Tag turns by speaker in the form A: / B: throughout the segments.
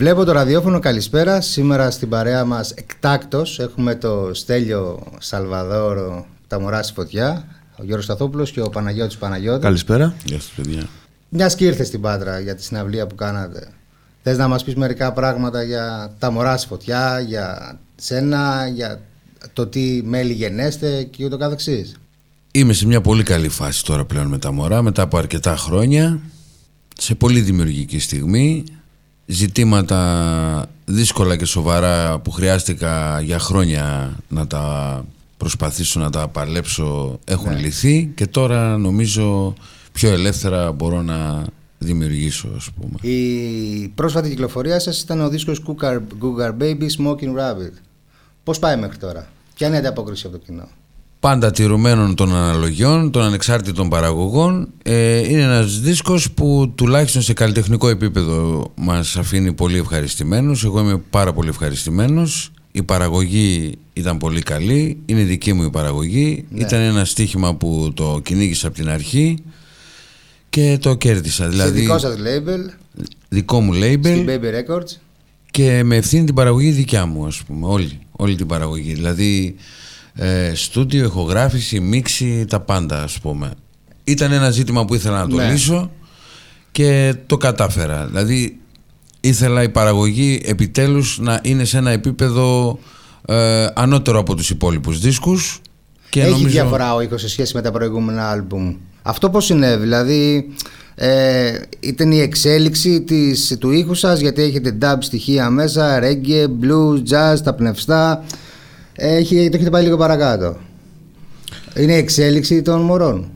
A: Βλέπω
B: το ραδιόφωνο καλησπέρα. Σήμερα στην παρέα μας εκτάκτος έχουμε το Στέλιο Σαλβαδόρο τα μωρά στη φωτιά, ο Γιώργος Σταθόπουλος και ο Παναγιώτης Παναγιώτη.
C: Καλησπέρα.
D: Γεια σας παιδιά.
B: Μιας και ήρθες στην Πάτρα για τη συναυλία που κάνατε. Θες να μας πεις μερικά πράγματα για τα μωρά στη φωτιά, για σένα, για το τι μέλη γενέστε και ούτω καθεξής;
D: Είμαι σε μια πολύ καλή φάση τώρα πλέον με τα μωρά μετά από αρκετά χρόνια σε πολύ δημιουργική στιγμή ζητήματα δύσκολα και σοβαρά που χρειάστηκα για χρόνια να τα προσπαθήσω να τα παλέψω έχουν λυθεί και τώρα νομίζω πιο ελεύθερα μπορώ να δημιουργήσω ας πούμε.
B: Η πρόσφατη κυκλοφορία σας ήταν ο δίσκος Cougar, Cougar Baby Smoking Rabbit. Πώς πάει μέχρι τώρα, ποια είναι η ανταπόκριση από το κοινό;
D: Πάντα τηρουμένων των αναλογιών, των ανεξάρτητων παραγωγών. Ε, είναι ένας δίσκος που τουλάχιστον σε καλλιτεχνικό επίπεδο μας αφήνει πολύ ευχαριστημένους. Εγώ είμαι πάρα πολύ ευχαριστημένος. Η παραγωγή ήταν πολύ καλή, είναι δική μου η παραγωγή. Ήταν ένα στοίχημα που το κυνήγησα από την αρχή και το κέρδισα.
B: Σε
D: Δηλαδή,
B: δικό σας label,
D: δικό μου label
B: στην Baby Records.
D: και με ευθύνη την παραγωγή δικιά μου ας πούμε όλη, όλη την παραγωγή δηλαδή ε, στούντιο, ηχογράφηση, μίξη τα πάντα ας πούμε ήταν ένα ζήτημα που ήθελα να το
B: Ναι.
D: λύσω και το κατάφερα δηλαδή ήθελα η παραγωγή επιτέλους να είναι σε ένα επίπεδο ε, ανώτερο από τους υπόλοιπους δίσκους και
B: Έχει
D: νομίζω...
B: διαφορά ο ήχος σε σχέση με τα προηγούμενα άλμπουμ. Αυτό πώς συνέβη, δηλαδή ε, ήταν η εξέλιξη της, του ήχου σας γιατί έχετε dub στοιχεία μέσα, reggae, blues, jazz, τα πνευστά. Έχει, το έχετε πάει λίγο παρακάτω. Είναι η εξέλιξη των μωρών.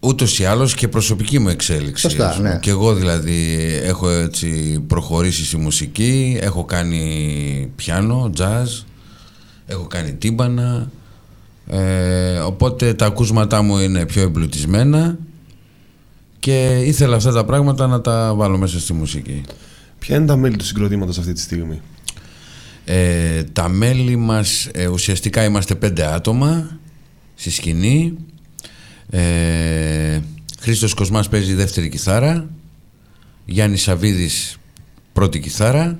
D: Ούτως ή άλλως και προσωπική μου εξέλιξη.
B: Σωστά,
D: ας πούμε.
B: ναι.
D: Και εγώ δηλαδή έχω έτσι προχωρήσει στη μουσική, έχω κάνει πιάνο, jazz, έχω κάνει τύμπανα, ε, οπότε τα ακούσματά μου είναι πιο εμπλουτισμένα και ήθελα αυτά τα πράγματα να τα βάλω μέσα στη μουσική.
C: Ποια είναι τα μέλη του συγκροτήματος αυτή τη στιγμή;
D: Ε, τα μέλη μας ε, ουσιαστικά είμαστε πέντε άτομα στη σκηνή. Ε, Χρήστος Κοσμάς παίζει δεύτερη κιθάρα Γιάννης Σαβίδης πρώτη κιθάρα.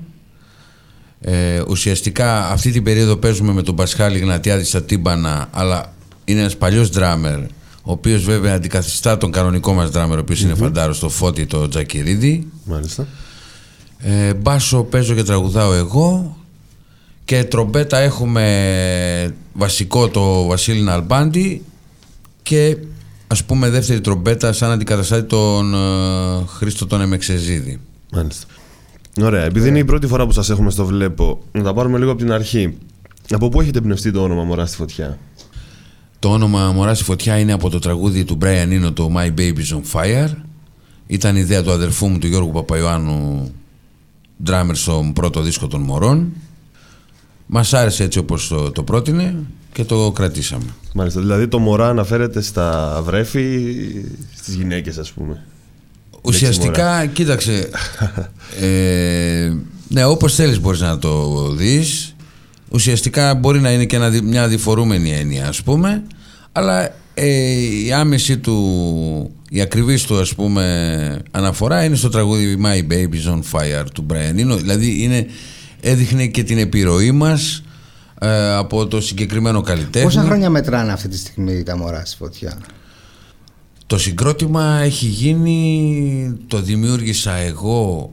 D: Ε, ουσιαστικά αυτή την περίοδο παίζουμε με τον Πασχάλη Γνατιάδη στα τύμπανα αλλά είναι ένας παλιός ντράμερ ο οποίος βέβαια αντικαθιστά τον κανονικό μας ντράμερ ο οποιος είναι φαντάρος το Φώτη το Τζακυρίδη.
C: Μάλιστα.
D: ε, μπάσο παίζω και τραγουδάω εγώ και τρομπέτα έχουμε βασικό το Βασίλη Ναλμπάντη και ας πούμε δεύτερη τρομπέτα σαν αντικαταστάτη τον ε, Χρήστο τον Εμεξεζίδη.
C: Μάλιστα. Ωραία, επειδή είναι η πρώτη φορά που σας έχουμε στο βλέπω, να τα πάρουμε λίγο από την αρχή. Από πού έχετε εμπνευστεί το όνομα Μωρά στη Φωτιά;
D: Το όνομα Μωρά στη Φωτιά είναι από το τραγούδι του Brian Eno, το My Baby's on Fire. Ήταν ιδέα του αδερφού μου, του Γιώργου Παπαϊωάννου, drummer στο πρώτο δίσκο των Μωρών. Μας άρεσε έτσι όπως το, το πρότεινε και το κρατήσαμε.
C: Μάλιστα, δηλαδή το Μωρά αναφέρεται στα βρέφη, στις γυναίκες ας πούμε.
D: Ουσιαστικά, κοίταξε, ε, ναι, όπως θέλεις μπορείς να το δεις. Ουσιαστικά μπορεί να είναι και ένα, μια διφορούμενη έννοια, ας πούμε, αλλά ε, η άμεση του, η ακριβής του, ας πούμε, αναφορά είναι στο τραγούδι My Baby's on Fire του Brian Eno. Δηλαδή, είναι, έδειχνε και την επιρροή μας ε, από το συγκεκριμένο καλλιτέχνη.
B: Πόσα χρόνια μετράνε αυτή τη στιγμή τα μωρά στη φωτιά;
D: Το συγκρότημα έχει γίνει, το δημιούργησα εγώ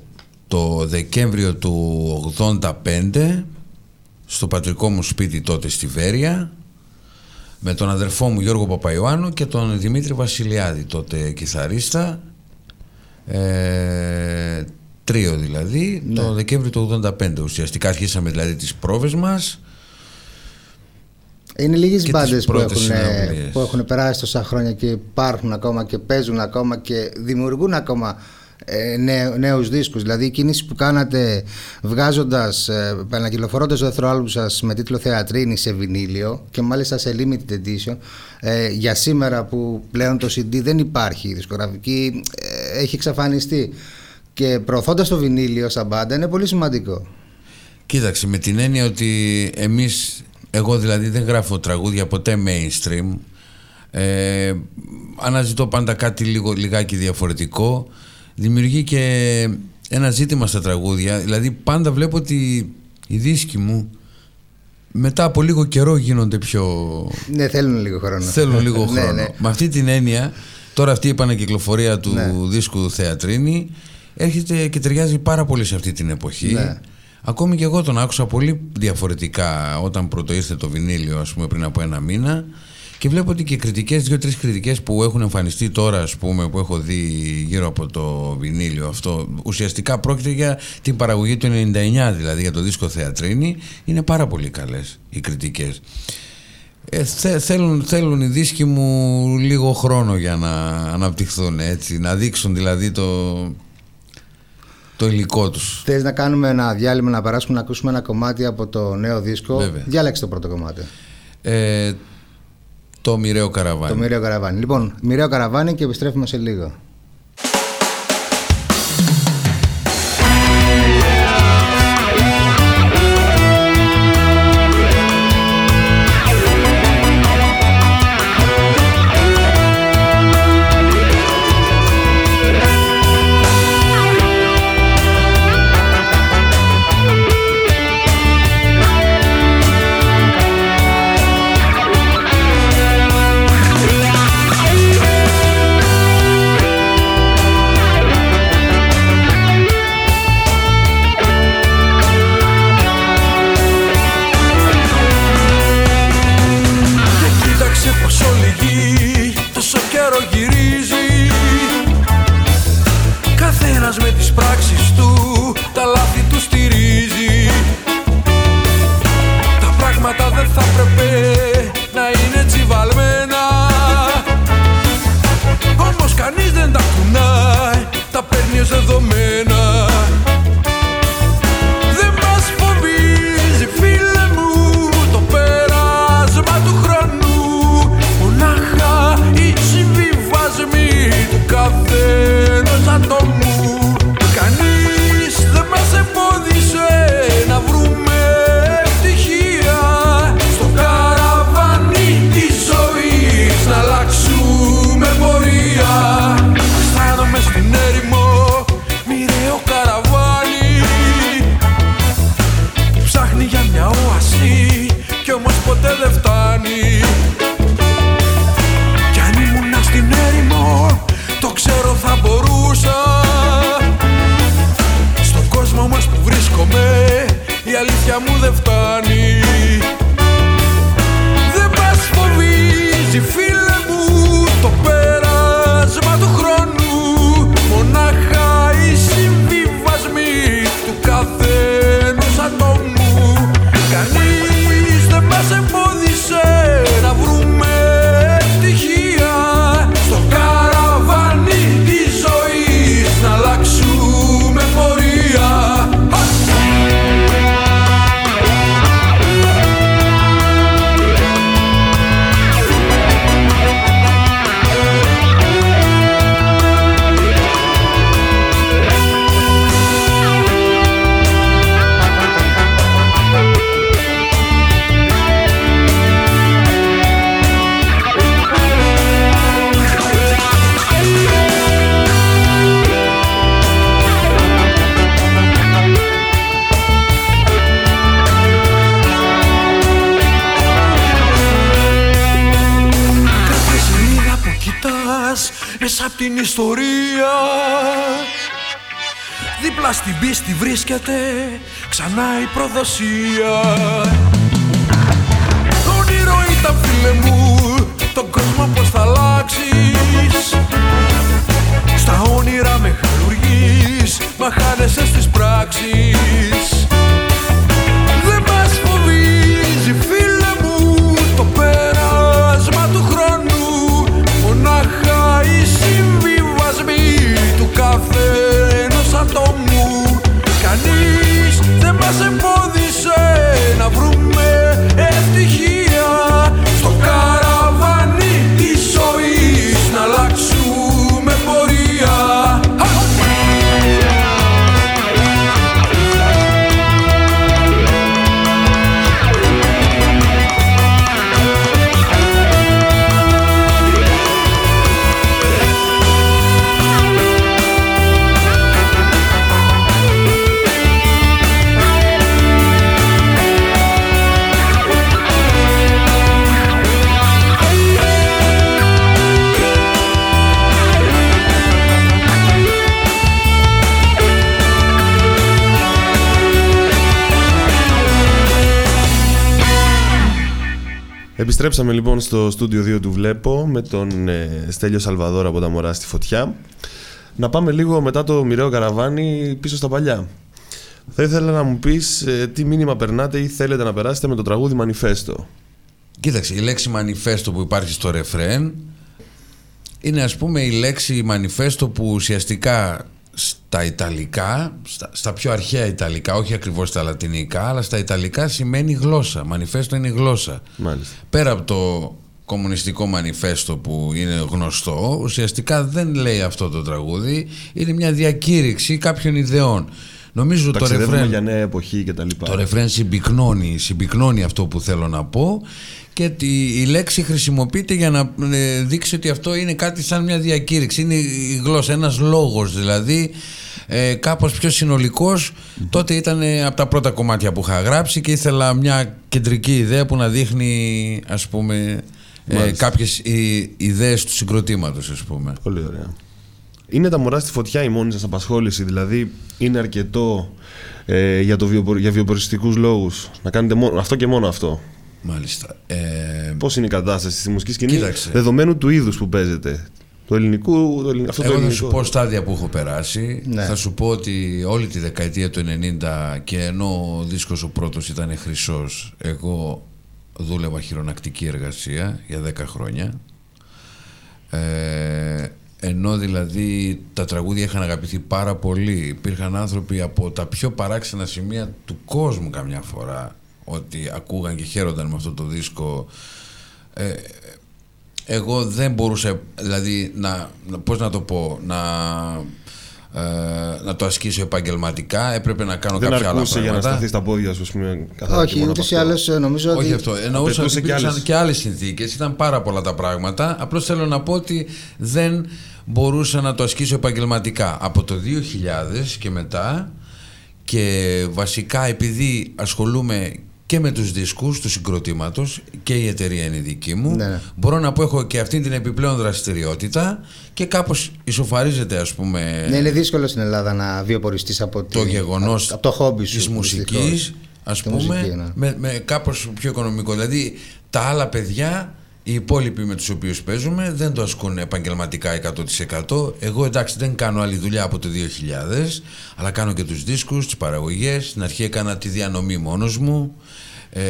D: το Δεκέμβριο του 85 στο πατρικό μου σπίτι τότε στη Βέρεια με τον αδερφό μου Γιώργο Παπαϊωάννου και τον Δημήτρη Βασιλιάδη τότε κιθαρίστα ε, τρίο δηλαδή
B: Ναι.
D: το Δεκέμβριο του 85 ουσιαστικά αρχίσαμε δηλαδή τις πρόβες μας
B: Είναι λίγες
D: Και
B: μπάντες
D: τις
B: που,
D: πρώτες
B: έχουν,
D: συναυλίες.
B: που έχουν περάσει τόσα χρόνια και υπάρχουν ακόμα και παίζουν ακόμα και δημιουργούν ακόμα ε, νέου, νέους δίσκους δηλαδή η κίνηση που κάνατε βγάζοντας ε, επανακυκλοφορώντας το δεύτερο άλμπουμ σας με τίτλο Θεατρίνη σε βινίλιο και μάλιστα σε limited edition ε, για σήμερα που πλέον το CD δεν υπάρχει η δισκογραφική ε, έχει εξαφανιστεί και προωθώντας το βινίλιο σαν μπάντα είναι πολύ σημαντικό
D: Κοίταξε, με την έννοια ότι εμείς, εγώ δηλαδή δεν γράφω τραγούδια ποτέ mainstream. Ε, αναζητώ πάντα κάτι λίγο, λιγάκι διαφορετικό. Δημιουργεί και ένα ζήτημα στα τραγούδια. Δηλαδή πάντα βλέπω ότι οι δίσκοι μου μετά από λίγο καιρό γίνονται πιο...
B: ναι θέλουν λίγο χρόνο
D: Θέλουν λίγο
B: Ναι,
D: χρόνο.
B: ναι.
D: Με αυτή την έννοια, τώρα αυτή η επανακυκλοφορία του
B: Ναι.
D: δίσκου Θεατρίνη έρχεται και ταιριάζει πάρα πολύ σε αυτή την εποχή.
B: Ναι.
D: Ακόμη και εγώ τον άκουσα πολύ διαφορετικά όταν πρώτο ήρθε το βινίλιο, ας πούμε, πριν από ένα μήνα. Και βλέπω ότι και κριτικές, δύο-τρεις κριτικές που έχουν εμφανιστεί τώρα, ας πούμε, που έχω δει γύρω από το βινίλιο αυτό, ουσιαστικά πρόκειται για την παραγωγή του 99, δηλαδή για το δίσκο Θεατρίνη, είναι πάρα πολύ καλές οι κριτικές. Ε, θε- θέλουν, θέλουν οι δίσκοι μου λίγο χρόνο για να αναπτυχθούν έτσι, να δείξουν δηλαδή το, το υλικό τους.
B: Θες να κάνουμε ένα διάλειμμα να περάσουμε να ακούσουμε ένα κομμάτι από το νέο δίσκο;
D: Βέβαια.
B: Διάλεξε το πρώτο κομμάτι.
D: Ε, το μοιραίο καραβάνι.
B: Το Μοιραίο Καραβάνι. Λοιπόν, Μοιραίο Καραβάνι και επιστρέφουμε σε λίγο.
A: Η
C: Επιστρέψαμε λοιπόν στο στούντιο 2 του Βλέπω με τον ε, Στέλιο Σαλβαδόρα από τα Μωρά στη Φωτιά. Να πάμε λίγο μετά το μοιραίο καραβάνι πίσω στα παλιά. Θα ήθελα να μου πεις ε, τι μήνυμα περνάτε ή θέλετε να περάσετε με το τραγούδι Μανιφέστο.
D: Κοίταξε, η λέξη μανιφέστο που υπάρχει στο ρεφρέν είναι ας πούμε η λέξη μανιφέστο που ουσιαστικά στα Ιταλικά, στα, στα πιο αρχαία Ιταλικά, όχι ακριβώς στα Λατινικά, αλλά στα Ιταλικά σημαίνει γλώσσα. Μανιφέστο είναι η γλώσσα.
C: Μάλιστα.
D: Πέρα από το κομμουνιστικό μανιφέστο που είναι γνωστό, ουσιαστικά δεν λέει αυτό το τραγούδι, είναι μια διακήρυξη κάποιων ιδεών. Νομίζω το
C: Ταξιδεύουμε
D: ρεφρέν,
C: για νέα εποχή κτλ.
D: το ρεφρέν συμπυκνώνει, συμπυκνώνει αυτό που θέλω να πω και τη- η λέξη χρησιμοποιείται για να ε, δείξει ότι αυτό είναι κάτι σαν μια διακήρυξη. Είναι η γλώσσα, ένας λόγος δηλαδή ε, κάπως πιο συνολικός. Τότε ήταν ε, από τα πρώτα κομμάτια που είχα γράψει και ήθελα μια κεντρική ιδέα που να δείχνει ας πούμε ε,
C: Μάλιστα.
D: κάποιες ε, ιδέες του συγκροτήματος ας πούμε.
C: Πολύ ωραία. Είναι τα μωρά στη φωτιά η μόνη σας απασχόληση, δηλαδή είναι αρκετό ε, για, το βιοπο, για βιοποριστικούς λόγους να κάνετε μόνο, αυτό και μόνο αυτό.
D: Μάλιστα. Ε,
C: Πώς είναι η κατάσταση στη μουσική σκηνή
D: Κοίταξε.
C: δεδομένου του είδους που παίζετε. Το ελληνικού, το ελλην- αυτό το
D: Εγώ θα
C: ελληνικό.
D: σου πω στάδια που έχω περάσει.
B: Ναι.
D: Θα σου πω ότι όλη τη δεκαετία του 90 και ενώ ο δίσκος ο πρώτος ήταν χρυσός, εγώ δούλευα χειρονακτική εργασία για 10 χρόνια. Ε, ενώ δηλαδή τα τραγούδια είχαν αγαπηθεί πάρα πολύ. Υπήρχαν άνθρωποι από τα πιο παράξενα σημεία του κόσμου καμιά φορά ότι ακούγαν και χαίρονταν με αυτό το δίσκο. Ε, εγώ δεν μπορούσα δηλαδή να, να πώς να το πω να, ε, να το ασκήσω επαγγελματικά έπρεπε να κάνω
C: Δεν
D: κάποια άλλα
C: αρκούσε για να
D: πράγματα
C: σταθεί στα πόδια σου, ας πούμε, καθαρά και
B: Όχι,
C: μόνο
B: ούτως
C: από
B: ή
C: αυτό.
B: άλλως νομίζω ότι.
D: όχι αυτό. Εννοούσα ότι
C: Απαιτούσε και
D: υπήρξαν
C: άλλες.
D: και άλλες συνθήκες. Ήταν πάρα πολλά τα πράγματα. Απλώς θέλω να πω ότι δεν μπορούσα να το ασκήσω επαγγελματικά. Από το 2000 και μετά και βασικά επειδή ασχολούμαι και με τους δίσκους του συγκροτήματος και η εταιρεία είναι δική μου
B: Ναι, ναι.
D: μπορώ να πω έχω και αυτή την επιπλέον δραστηριότητα και κάπως ισοφαρίζεται ας πούμε
B: Ναι, είναι δύσκολο στην Ελλάδα να βιοποριστείς από
D: το
B: τη-
D: γεγονός
B: από, από το χόμπι σου.
D: της μουσικής
B: δυστυχώς.
D: ας
B: Τη
D: πούμε
B: μουσική, ναι.
D: με, με κάπως πιο οικονομικό δηλαδή τα άλλα παιδιά οι υπόλοιποι με τους οποίους παίζουμε δεν το ασκούν επαγγελματικά 100% εγώ εντάξει δεν κάνω άλλη δουλειά από το 2000 αλλά κάνω και τους δίσκους, τις παραγωγές στην αρχή έκανα τη διανομή μόνος μου ε,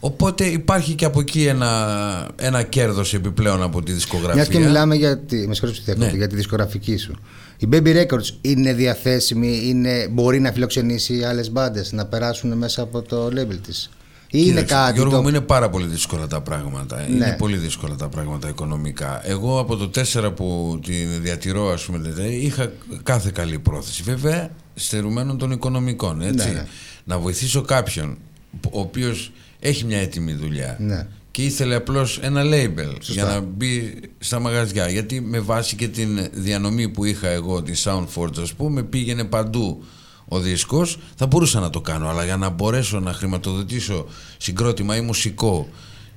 D: οπότε υπάρχει και από εκεί ένα, ένα κέρδος επιπλέον από τη δισκογραφία
B: Μιας και μιλάμε για τη, με συγχωρείτε που διακόπτω,
D: Ναι.
B: για τη δισκογραφική σου. Η Baby Records είναι διαθέσιμη, είναι, μπορεί να φιλοξενήσει άλλες μπάντες να περάσουν μέσα από το label της. Ή είναι
D: Κοίταξε,
B: κάτι.
D: Γιώργο
B: το...
D: μου είναι πάρα πολύ δύσκολα τα πράγματα.
B: Ναι.
D: Είναι πολύ δύσκολα τα πράγματα οικονομικά. Εγώ από το 4 που την διατηρώ, ας πούμε, δηλαδή, είχα κάθε καλή πρόθεση. Βέβαια, στερουμένων των οικονομικών. Έτσι.
B: Ναι, ναι.
D: Να βοηθήσω κάποιον που- ο οποίος έχει μια έτοιμη δουλειά
B: Ναι.
D: και ήθελε απλώς ένα label για να μπει στα μαγαζιά. Γιατί με βάση και την διανομή που είχα εγώ, τη Soundforge, ας πούμε, πήγαινε παντού ο δίσκος θα μπορούσα να το κάνω αλλά για να μπορέσω να χρηματοδοτήσω συγκρότημα ή μουσικό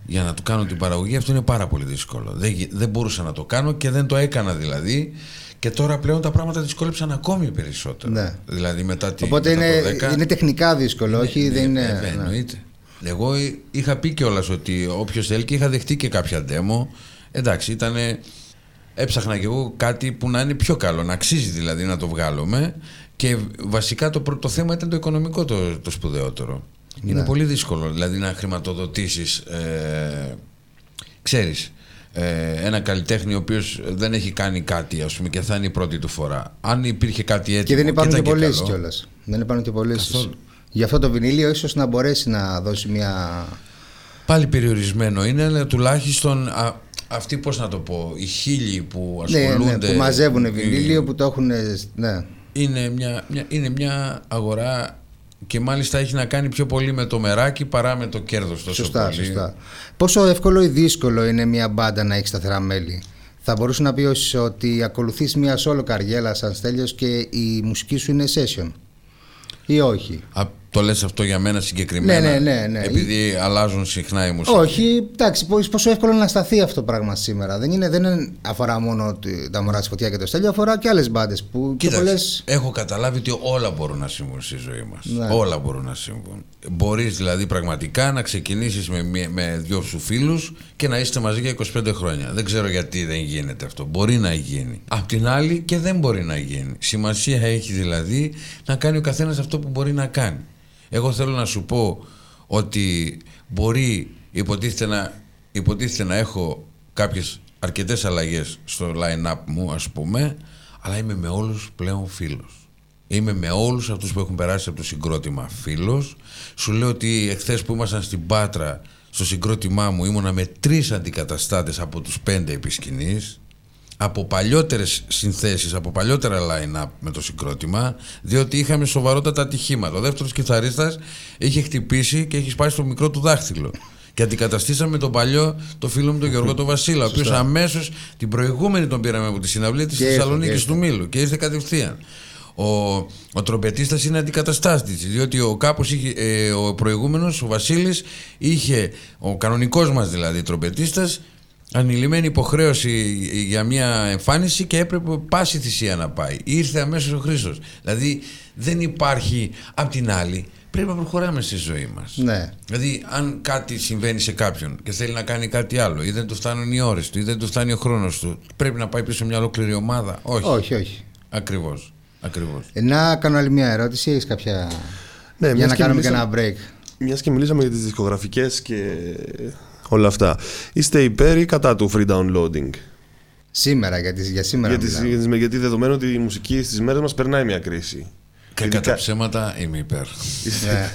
D: για να του κάνω την παραγωγή αυτό είναι πάρα πολύ δύσκολο. Δεν, γι- δεν μπορούσα να το κάνω και δεν το έκανα δηλαδή. Και τώρα πλέον τα πράγματα δυσκόλεψαν ακόμη περισσότερο.
B: Ναι.
D: Δηλαδή μετά τη,
B: Οπότε
D: μετά
B: είναι,
D: το 10,
B: είναι τεχνικά δύσκολο, όχι
D: ναι,
B: δεν είναι.
D: βέβαια,
B: ναι.
D: εννοείται. Εγώ είχα πει κιόλας ότι όποιος θέλει και είχα δεχτεί και κάποια demo. Εντάξει, ήταν. Έψαχνα κι εγώ κάτι που να είναι πιο καλό, να αξίζει δηλαδή να το βγάλουμε. Και βασικά το, πρω- το θέμα ήταν το οικονομικό το, το σπουδαιότερο.
B: Ναι.
D: Είναι πολύ δύσκολο δηλαδή να χρηματοδοτήσεις ε, ξέρεις ε, ένα καλλιτέχνη ο οποίος δεν έχει κάνει κάτι ας πούμε και θα είναι η πρώτη του φορά. Αν υπήρχε κάτι έτοιμο
B: Και δεν υπάρχουν και
D: ήταν
B: πωλήσει
D: καλό,
B: κιόλας. Δεν υπάρχουν και πωλήσει.
D: Καθόλου.
B: Γι' αυτό το βινίλιο ίσως να μπορέσει να δώσει μια.
D: Πάλι περιορισμένο είναι, αλλά τουλάχιστον α, αυτοί πώς να το πω, οι χίλιοι που
B: Ναι,
D: ασχολούνται.
B: ναι, που μαζεύουν
D: ε,
B: βινίλιο, που το έχουν. Ναι.
D: Είναι μια, μια, είναι μια αγορά και μάλιστα έχει να κάνει πιο πολύ με το μεράκι παρά με το κέρδος τόσο
B: Σωστά,
D: πολύ.
B: σωστά. Πόσο εύκολο ή δύσκολο είναι μια μπάντα να έχει σταθερά μέλη; Θα μπορούσε να πει ως ότι ακολουθείς μια solo καριέλα σαν στέλιος και η μουσική σου είναι session. Ή όχι;
D: Α, το λες αυτό για μένα συγκεκριμένα.
B: Ναι, ναι, ναι, ναι.
D: Επειδή αλλάζουν συχνά οι μουσικοί.
B: Όχι, εντάξει, πώς- πόσο εύκολο είναι να σταθεί αυτό το πράγμα σήμερα. Δεν, είναι, δεν είναι, αφορά μόνο τη- τα μωρά της φωτιά και το στέλιο, αφορά και άλλες μπάντες που και
D: Κοίταξε,
B: πολλές...
D: έχω καταλάβει ότι όλα μπορούν να συμβούν στη ζωή μας.
B: Ναι.
D: Όλα μπορούν να συμβούν. Μπορείς δηλαδή πραγματικά να ξεκινήσεις με, μία- με δυο σου φίλους και να είστε μαζί για 25 χρόνια. Δεν ξέρω γιατί δεν γίνεται αυτό. Μπορεί να γίνει. Απ' την άλλη και δεν μπορεί να γίνει. Σημασία έχει δηλαδή να κάνει ο καθένας αυτό που μπορεί να κάνει. Εγώ θέλω να σου πω ότι μπορεί υποτίθεται να, υποτίθεται να έχω κάποιες αρκετές αλλαγές στο line-up μου ας πούμε αλλά είμαι με όλους πλέον φίλος. Είμαι με όλους αυτούς που έχουν περάσει από το συγκρότημα φίλος. Σου λέω ότι εχθές που ήμασταν στην Πάτρα στο συγκρότημά μου ήμουνα με τρεις αντικαταστάτες από τους πέντε επισκηνής από παλιότερες συνθέσεις, από παλιότερα line-up με το συγκρότημα, διότι είχαμε σοβαρότατα ατυχήματα. Ο δεύτερος κιθαρίστας είχε χτυπήσει και έχει σπάσει το μικρό του δάχτυλο. Και αντικαταστήσαμε τον παλιό, το φίλο μου τον Γιώργο τον Βασίλα, ο οποίος αμέσως την προηγούμενη τον πήραμε από τη συναυλία της
B: Και ήρθε, και
D: Θεσσαλονίκη
B: ήρθε.
D: του Μήλου και ήρθε κατευθείαν. Ο, ο τρομπετίστας είναι αντικαταστάτης διότι ο κάπως είχε, ε, ο προηγούμενος, ο Βασίλης είχε, ο κανονικός μας δηλαδή τρομπετίστας ανηλυμένη υποχρέωση για μια εμφάνιση και έπρεπε πάση θυσία να πάει. Ήρθε αμέσως ο Χρήστος. Δηλαδή δεν υπάρχει απ' την άλλη πρέπει να προχωράμε στη ζωή μας.
B: Ναι.
D: Δηλαδή, αν κάτι συμβαίνει σε κάποιον και θέλει να κάνει κάτι άλλο, ή δεν του φτάνουν οι ώρες του, ή δεν του φτάνει ο χρόνος του, πρέπει να πάει πίσω μια ολόκληρη ομάδα; Όχι.
B: Όχι, όχι.
D: Ακριβώς. Ακριβώς.
B: Ε, να κάνω άλλη μια ερώτηση, έχεις κάποια...
C: Ναι,
B: για
C: μιας
B: να
C: και
B: κάνουμε και
C: μιλήσαμε-
B: ένα break.
C: Μιας και μιλήσαμε για τις δισκογραφικές και όλα αυτά. Είστε υπέρ ή κατά του free downloading;
B: Σήμερα, για, τις, για σήμερα
C: Γιατί,
B: μιλάμε.
C: γιατί, γιατί δεδομένου ότι η μουσική στις μέρες μας περνάει μια κρίση.
D: Και
C: Ειδικά-
D: κατά ψέματα είμαι υπέρ.
B: Ναι.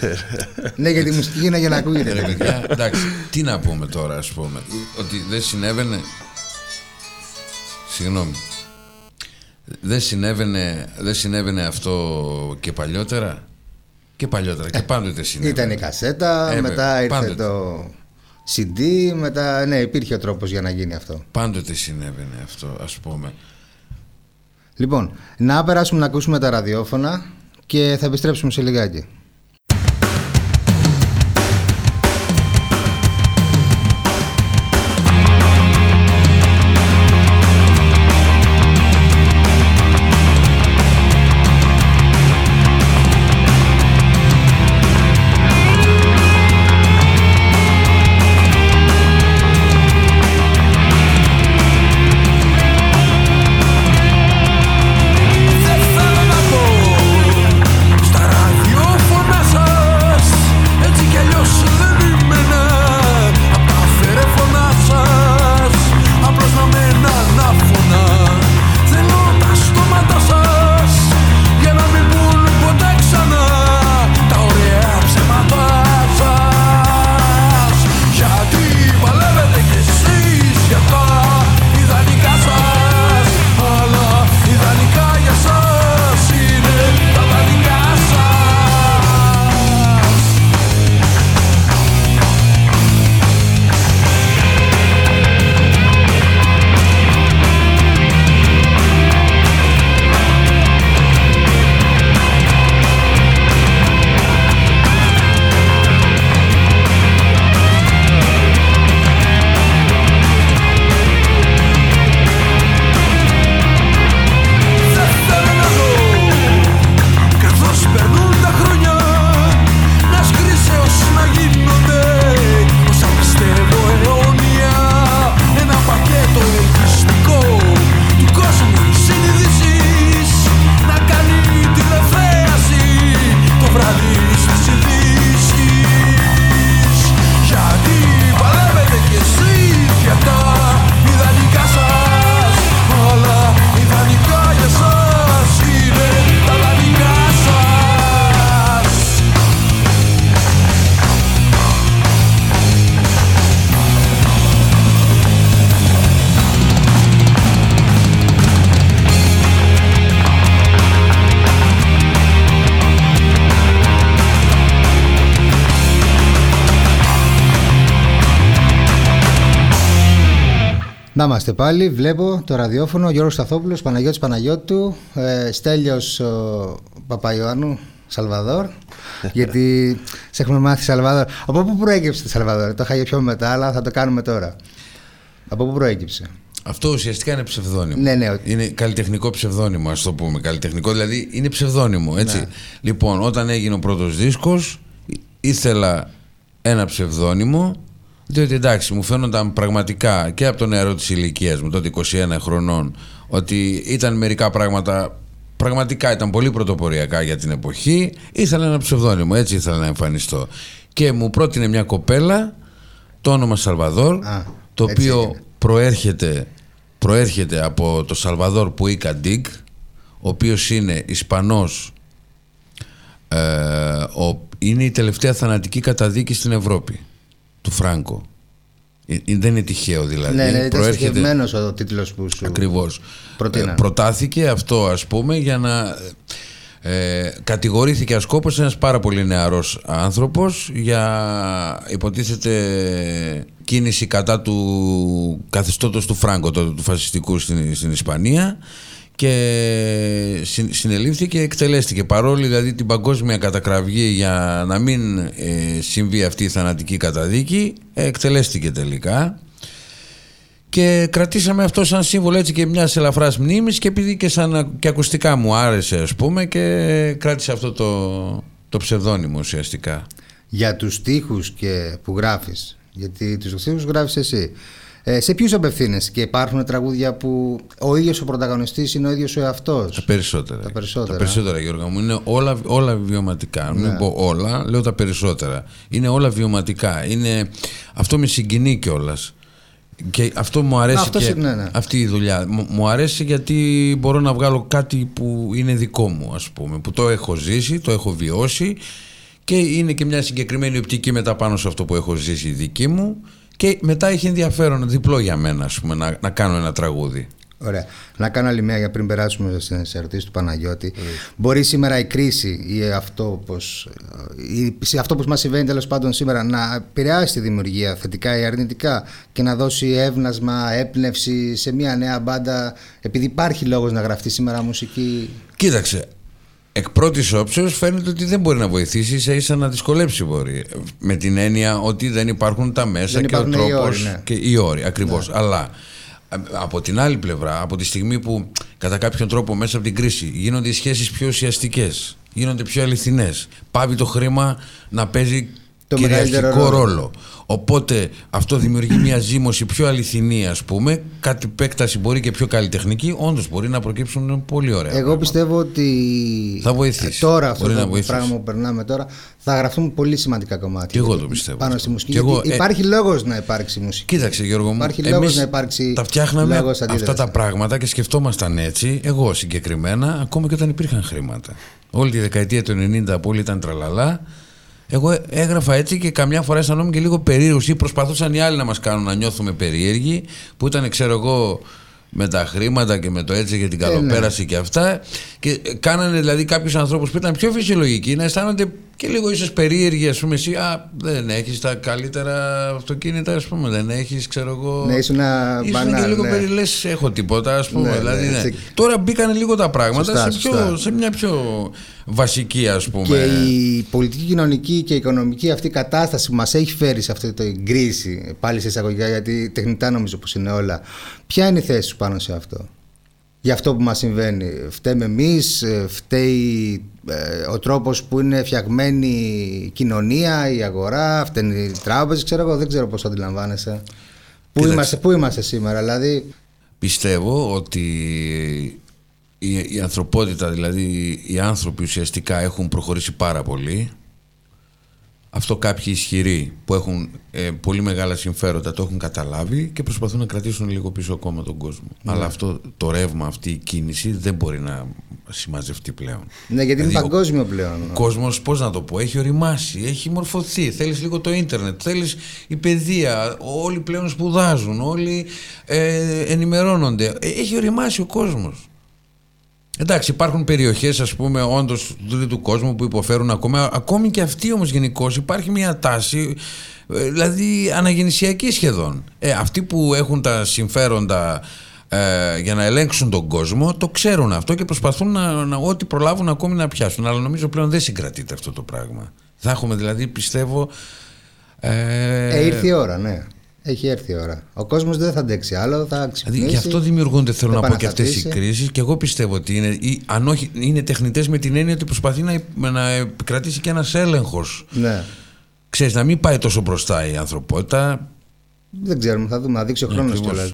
B: ναι, γιατί η μουσική είναι για να
D: Ρε
B: ακούγεται.
D: παιδιά, εντάξει, τι να πούμε τώρα, ας πούμε. Ότι δεν συνέβαινε. Συγγνώμη. Δεν συνέβαινε, δεν συνέβαινε αυτό και παλιότερα; Και παλιότερα. Και πάντοτε συνέβαινε.
B: Ήταν η κασέτα,
D: Ε,
B: μετά
D: βέβαια,
B: ήρθε
D: πάντοτε.
B: το CD, μετά ναι, υπήρχε ο τρόπος για να γίνει αυτό.
D: Πάντοτε συνέβαινε αυτό, ας πούμε.
B: Λοιπόν, να περάσουμε να ακούσουμε τα ραδιόφωνα και θα επιστρέψουμε σε λιγάκι.
A: Να
B: είμαστε πάλι, βλέπω το ραδιόφωνο, Γιώργος Σταθόπουλος, Παναγιώτης Παναγιώτου, ε, Στέλιος ο Παπαϊωάννου, Σαλβαδόρ, γιατί σε έχουμε μάθει Σαλβαδόρ. Από πού προέκυψε Σαλβαδόρ, το είχα για πιο μετά, αλλά θα το κάνουμε τώρα. Από πού προέκυψε;
D: Αυτό ουσιαστικά είναι ψευδόνυμο.
B: Ναι, ναι.
D: Είναι καλλιτεχνικό ψευδόνυμο, ας το πούμε. Καλλιτεχνικό, δηλαδή είναι ψευδόνυμο, έτσι.
B: Ναι.
D: Λοιπόν, όταν έγινε ο πρώτος δίσκος, ήθελα ένα ψευδόνυμο, διότι εντάξει, μου φαίνονταν πραγματικά και από το νεαρό της ηλικίας μου, τότε 21 χρονών, ότι ήταν μερικά πράγματα. Πραγματικά ήταν πολύ πρωτοποριακά για την εποχή. Ήθελα ένα ψευδόνυμο, έτσι ήθελα να εμφανιστώ. Και μου πρότεινε μια κοπέλα το όνομα Σαλβαδόρ,
B: Α,
D: το
B: έτσι
D: οποίο
B: έγινε.
D: προέρχεται, προέρχεται από το Σαλβαδόρ Πουίκα Ντίγκ, ο οποίος είναι Ισπανός, ε, ο, είναι η τελευταία θανατική καταδίκη στην Ευρώπη, του Φράγκο. Ε, ε, δεν είναι τυχαίο δηλαδή.
B: ναι, ναι, ήταν στοχευμένος ο τίτλος που σου
D: Ακριβώς.
B: προτείνανε.
D: Ε, προτάθηκε αυτό ας πούμε για να... Ε, κατηγορήθηκε ασκόπως ένας πάρα πολύ νεαρός άνθρωπος για υποτίθεται κίνηση κατά του καθεστώτος του Φράγκο, τότε του φασιστικού στην, στην Ισπανία και συν- συνελήφθη και εκτελέστηκε παρόλη δηλαδή την παγκόσμια κατακραυγή για να μην ε, συμβεί αυτή η θανατική καταδίκη ε, εκτελέστηκε τελικά και κρατήσαμε αυτό σαν σύμβολο έτσι και μιας ελαφράς μνήμης και επειδή και, σαν, και ακουστικά μου άρεσε, ας πούμε, και κράτησα αυτό το, το ψευδόνυμο ουσιαστικά.
B: Για τους στίχους και που γράφεις, γιατί τους στίχους γράφεις εσύ. Ε, σε ποιους απευθύνεσαι; Και υπάρχουν τραγούδια που ο ίδιος ο πρωταγωνιστής είναι ο ίδιος ο εαυτός;
D: Τα περισσότερα.
B: Τα περισσότερα.
D: Τα περισσότερα, Γιώργο μου. Είναι όλα, όλα βιωματικά.
B: Ναι.
D: Μην πω όλα, λέω τα περισσότερα. Είναι όλα βιωματικά. Είναι... Αυτό με συγκινεί κιόλας. Και αυτό μου αρέσει
B: Αυτό
D: και
B: σε- ναι, ναι.
D: αυτή η δουλειά. Μου- Μου αρέσει γιατί μπορώ να βγάλω κάτι που είναι δικό μου, ας πούμε. Που το έχω ζήσει, το έχω βιώσει και είναι και μια συγκεκριμένη οπτική μετά πάνω σε αυτό που έχω ζήσει δική μου και μετά έχει ενδιαφέρον διπλό για μένα, ας πούμε, να, να κάνω ένα τραγούδι.
B: Ωραία. Να κάνω άλλη μια για πριν περάσουμε στι ερωτήσει του Παναγιώτη. Μπορεί σήμερα η κρίση ή αυτό πως, ή αυτό που μας συμβαίνει τέλος πάντων σήμερα να επηρεάσει τη δημιουργία θετικά ή αρνητικά και να δώσει έβνασμα, έπνευση σε μια νέα μπάντα επειδή υπάρχει λόγος να γραφτεί σήμερα μουσική;
D: Κοίταξε, εκ πρώτης όψεως φαίνεται ότι δεν μπορεί να βοηθήσει, ίσα ίσα να δυσκολέψει μπορεί. Με την έννοια ότι δεν υπάρχουν τα μέσα
B: Δεν
D: και ο
B: υπάρχουν οι
D: τρόπος.
B: όροι, ναι.
D: Και οι όροι, ακριβώς. Αλλά ε, από την άλλη πλευρά, από τη στιγμή που κατά κάποιον τρόπο μέσα από την κρίση γίνονται οι σχέσεις πιο ουσιαστικές, γίνονται πιο αληθινές, πάβει το χρήμα να παίζει
B: Το
D: κυριαρχικό
B: μεγαλύτερο ρόλο.
D: ρόλο. Οπότε αυτό δημιουργεί μια ζήμωση πιο αληθινή, ας πούμε. Κάτι επέκταση μπορεί και πιο καλλιτεχνική. Όντως μπορεί να προκύψουν πολύ ωραία.
B: Εγώ
D: πράγματα.
B: πιστεύω ότι
D: Θα βοηθήσεις.
B: τώρα αυτό
D: Μπορεί να
B: το
D: βοηθήσεις.
B: πράγμα που περνάμε τώρα θα γραφτούν πολύ σημαντικά κομμάτια.
D: Και εγώ το πιστεύω
B: Πάνω
D: αυτό.
B: στη μουσική.
D: Και εγώ,
B: γιατί
D: ε,
B: υπάρχει λόγος να υπάρξει μουσική.
D: Κοίταξε Γιώργο μου,
B: Υπάρχει
D: εμείς
B: λόγος να υπάρξει
D: τα φτιάχναμε
B: λόγος
D: αυτά
B: αντίδρασης.
D: τα πράγματα και σκεφτόμασταν έτσι, εγώ συγκεκριμένα, ακόμα και όταν υπήρχαν χρήματα. Όλη τη δεκαετία του 90 που όλοι ήταν τραλαλά, εγώ έγραφα έτσι και καμιά φορά αισθανόμουν και λίγο περίεργος ή προσπαθούσαν οι άλλοι να μας κάνουν να νιώθουμε περίεργοι, που ήταν ξέρω εγώ με τα χρήματα και με το έτσι για την
B: Ε, ναι.
D: καλοπέραση και αυτά. Και κάνανε δηλαδή κάποιους ανθρώπους που ήταν πιο φυσιολογικοί να αισθάνονται και λίγο ίσως περίεργοι, ας πούμε, εσύ. Α, δεν έχεις τα καλύτερα αυτοκίνητα, ας πούμε. Δεν έχεις, ξέρω εγώ.
B: Ναι, ήσουν ένα
D: Ήσουν
B: μπανάλ,
D: και λίγο
B: ναι.
D: περί- λες, έχω τίποτα, ας πούμε.
B: Ναι,
D: δηλαδή,
B: ναι,
D: ναι.
B: έτσι.
D: Τώρα μπήκαν λίγο τα πράγματα
B: Σωστά,
D: σε, πιο,
B: σωστά.
D: σε μια πιο βασική, ας πούμε.
B: Και η πολιτική, κοινωνική και οικονομική αυτή κατάσταση που μας έχει φέρει σε αυτή την κρίση, πάλι σε εισαγωγικά, γιατί τεχνητά νομίζω πως είναι όλα, ποια είναι η θέση σου πάνω σε αυτό. Για αυτό που μας συμβαίνει. Φταίμε εμείς, ε, φταίει ε, ο τρόπος που είναι φτιαγμένη η κοινωνία, η αγορά, φταίνει οι τράπεζες, ξέρω εγώ, δεν ξέρω πώς το αντιλαμβάνεσαι. Πού
D: Κοίταξε.
B: είμαστε, πού είμαστε σήμερα, δηλαδή.
D: Πιστεύω ότι η, η ανθρωπότητα, δηλαδή οι άνθρωποι ουσιαστικά έχουν προχωρήσει πάρα πολύ. Αυτό κάποιοι ισχυροί που έχουν ε, πολύ μεγάλα συμφέροντα το έχουν καταλάβει και προσπαθούν να κρατήσουν λίγο πίσω ακόμα τον κόσμο.
B: Ναι.
D: Αλλά αυτό το ρεύμα, αυτή η κίνηση δεν μπορεί να συμμαζευτεί πλέον.
B: Ναι, γιατί είναι
D: Δηλαδή, ο-
B: παγκόσμιο πλέον.
D: Ο κόσμος, πώς να το πω, έχει οριμάσει, έχει μορφωθεί. Θέλεις λίγο το ίντερνετ, θέλεις η παιδεία. Όλοι πλέον σπουδάζουν, όλοι ε, ενημερώνονται. Ε, Έχει οριμάσει ο κόσμος. Εντάξει, υπάρχουν περιοχές, ας πούμε, όντως του του κόσμου που υποφέρουν ακόμα. Ακόμη και αυτοί όμως γενικώς υπάρχει μια τάση, ε, δηλαδή αναγεννησιακή σχεδόν. Ε, αυτοί που έχουν τα συμφέροντα ε, για να ελέγξουν τον κόσμο, το ξέρουν αυτό και προσπαθούν να, να, ό,τι προλάβουν ακόμη να πιάσουν. Αλλά νομίζω πλέον δεν συγκρατείται αυτό το πράγμα. Θα έχουμε δηλαδή, πιστεύω.
A: Ε, ε ήρθε η ώρα, ναι. Έχει έρθει η ώρα. Ο κόσμος δεν θα αντέξει άλλο, θα ξυπνήσει.
D: Δηλαδή, γι' αυτό δημιουργούνται, θέλω να πω, και αυτές οι κρίσεις. Και εγώ πιστεύω ότι είναι, ή, αν όχι, είναι τεχνητές με την έννοια ότι προσπαθεί να, να επικρατήσει και ένας έλεγχος.
A: Ναι.
D: Ξέρεις, να μην πάει τόσο μπροστά η ανθρωπότητα.
A: Δεν ξέρουμε, θα δούμε. Να δείξει ο
C: χρόνος κιόλας.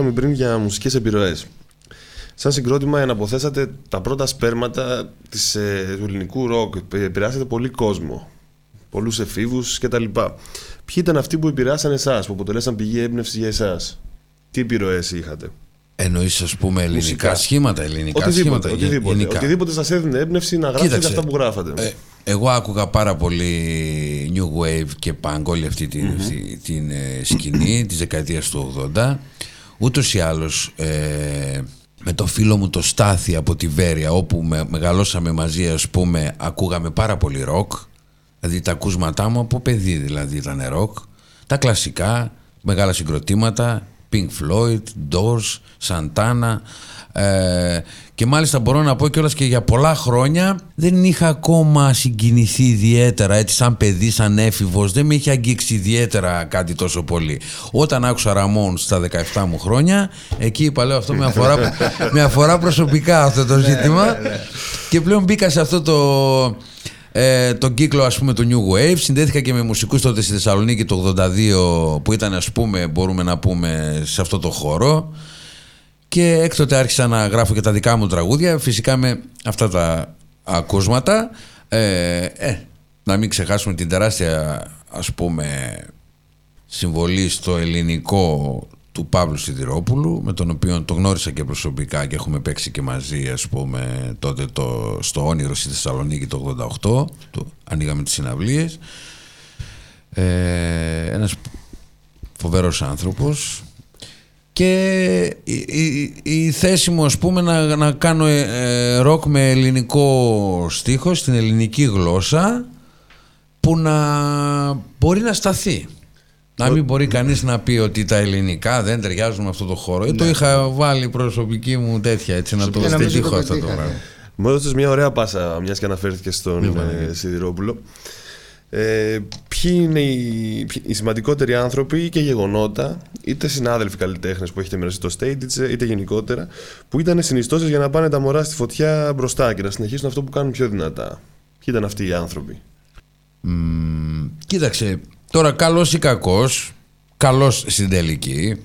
C: Μιλήσαμε πριν για μουσικές επιρροές. Σαν συγκρότημα εναποθέσατε τα πρώτα σπέρματα της, ε, του ελληνικού ροκ. Επηρεάσατε πολύ κόσμο. Πολλούς εφήβους κτλ. Ποιοι ήταν αυτοί που επηρεάσαν εσάς, που αποτελέσαν πηγή έμπνευση για εσάς; Τι επιρροές είχατε;
D: Εννοείς, ας πούμε, ελληνικά
C: Μουσικά.
D: σχήματα. Ελληνικά
C: Οτιδήποτε,
D: σχήματα.
C: οτιδήποτε,
D: γενικά.
C: οτιδήποτε σας έδινε έμπνευση να γράψετε
D: Κοίταξε,
C: αυτά που γράφατε.
D: Ε, εγώ άκουγα πάρα πολύ New Wave και Punk όλη αυτή την, αυτή την ε, σκηνή της δεκαετίας του 80 ούτως ή άλλως ε, με το φίλο μου το Στάθη από τη Βέρεια όπου με, μεγαλώσαμε μαζί ας πούμε ακούγαμε πάρα πολύ ροκ. Δηλαδή τα ακούσματά μου από παιδί δηλαδή ήταν ροκ. Τα κλασικά, μεγάλα συγκροτήματα Pink Floyd, Doors, Santana ε, και μάλιστα μπορώ να πω κιόλας και για πολλά χρόνια δεν είχα ακόμα συγκινηθεί ιδιαίτερα έτσι σαν παιδί, σαν έφηβος. Δεν με είχε αγγίξει ιδιαίτερα κάτι τόσο πολύ. Όταν άκουσα Ραμόν στα 17 μου χρόνια εκεί είπα λέω αυτό με αφορά, με αφορά προσωπικά αυτό το ζήτημα. και πλέον μπήκα σε αυτό το ε, τον κύκλο ας πούμε του New Wave. Συνδέθηκα και με μουσικούς τότε στη Θεσσαλονίκη το 82 που ήταν ας πούμε μπορούμε να πούμε σε αυτό το χώρο και έκτοτε άρχισα να γράφω και τα δικά μου τραγούδια φυσικά με αυτά τα ακούσματα. Ε, ε, να μην ξεχάσουμε την τεράστια ας πούμε συμβολή στο ελληνικό του Παύλου Σιδηρόπουλου με τον οποίο τον γνώρισα και προσωπικά και έχουμε παίξει και μαζί ας πούμε τότε το, στο Όνειρο στη Θεσσαλονίκη το 88 το, ανοίγαμε τις συναυλίες. Ε, ένας φοβερός άνθρωπος και η, η- η θέση μου ας πούμε να, να κάνω ε, ε, ροκ με ελληνικό στίχο στην ελληνική γλώσσα που να μπορεί να σταθεί. Να μην μπορεί κανείς να πει ότι τα ελληνικά δεν ταιριάζουν με αυτό το χώρο. Ε, το είχα βάλει προσωπική μου τέτοια έτσι να το
B: Και νομίζω
D: πετύχω
B: το
D: αυτό το
B: πετύχατε.
D: πράγμα.
C: Μου έδωσες μια ωραία πάσα, μιας και αναφέρθηκες στον
D: Λοιπόν,
C: ε,
D: ναι.
C: Σιδηρόπουλο. Ε, ποιοι είναι οι, ποιοι- οι σημαντικότεροι άνθρωποι και γεγονότα, είτε συνάδελφοι καλλιτέχνες που έχετε μοιραστεί στο stage, είτε- είτε γενικότερα, που ήταν συνιστώσεις για να πάνε τα μωρά στη φωτιά μπροστά και να συνεχίσουν αυτό που κάνουν πιο δυνατά. Ποιοι ήταν αυτοί οι άνθρωποι;
D: Μ, κοίταξε, τώρα καλός ή κακός, καλός στην τελική.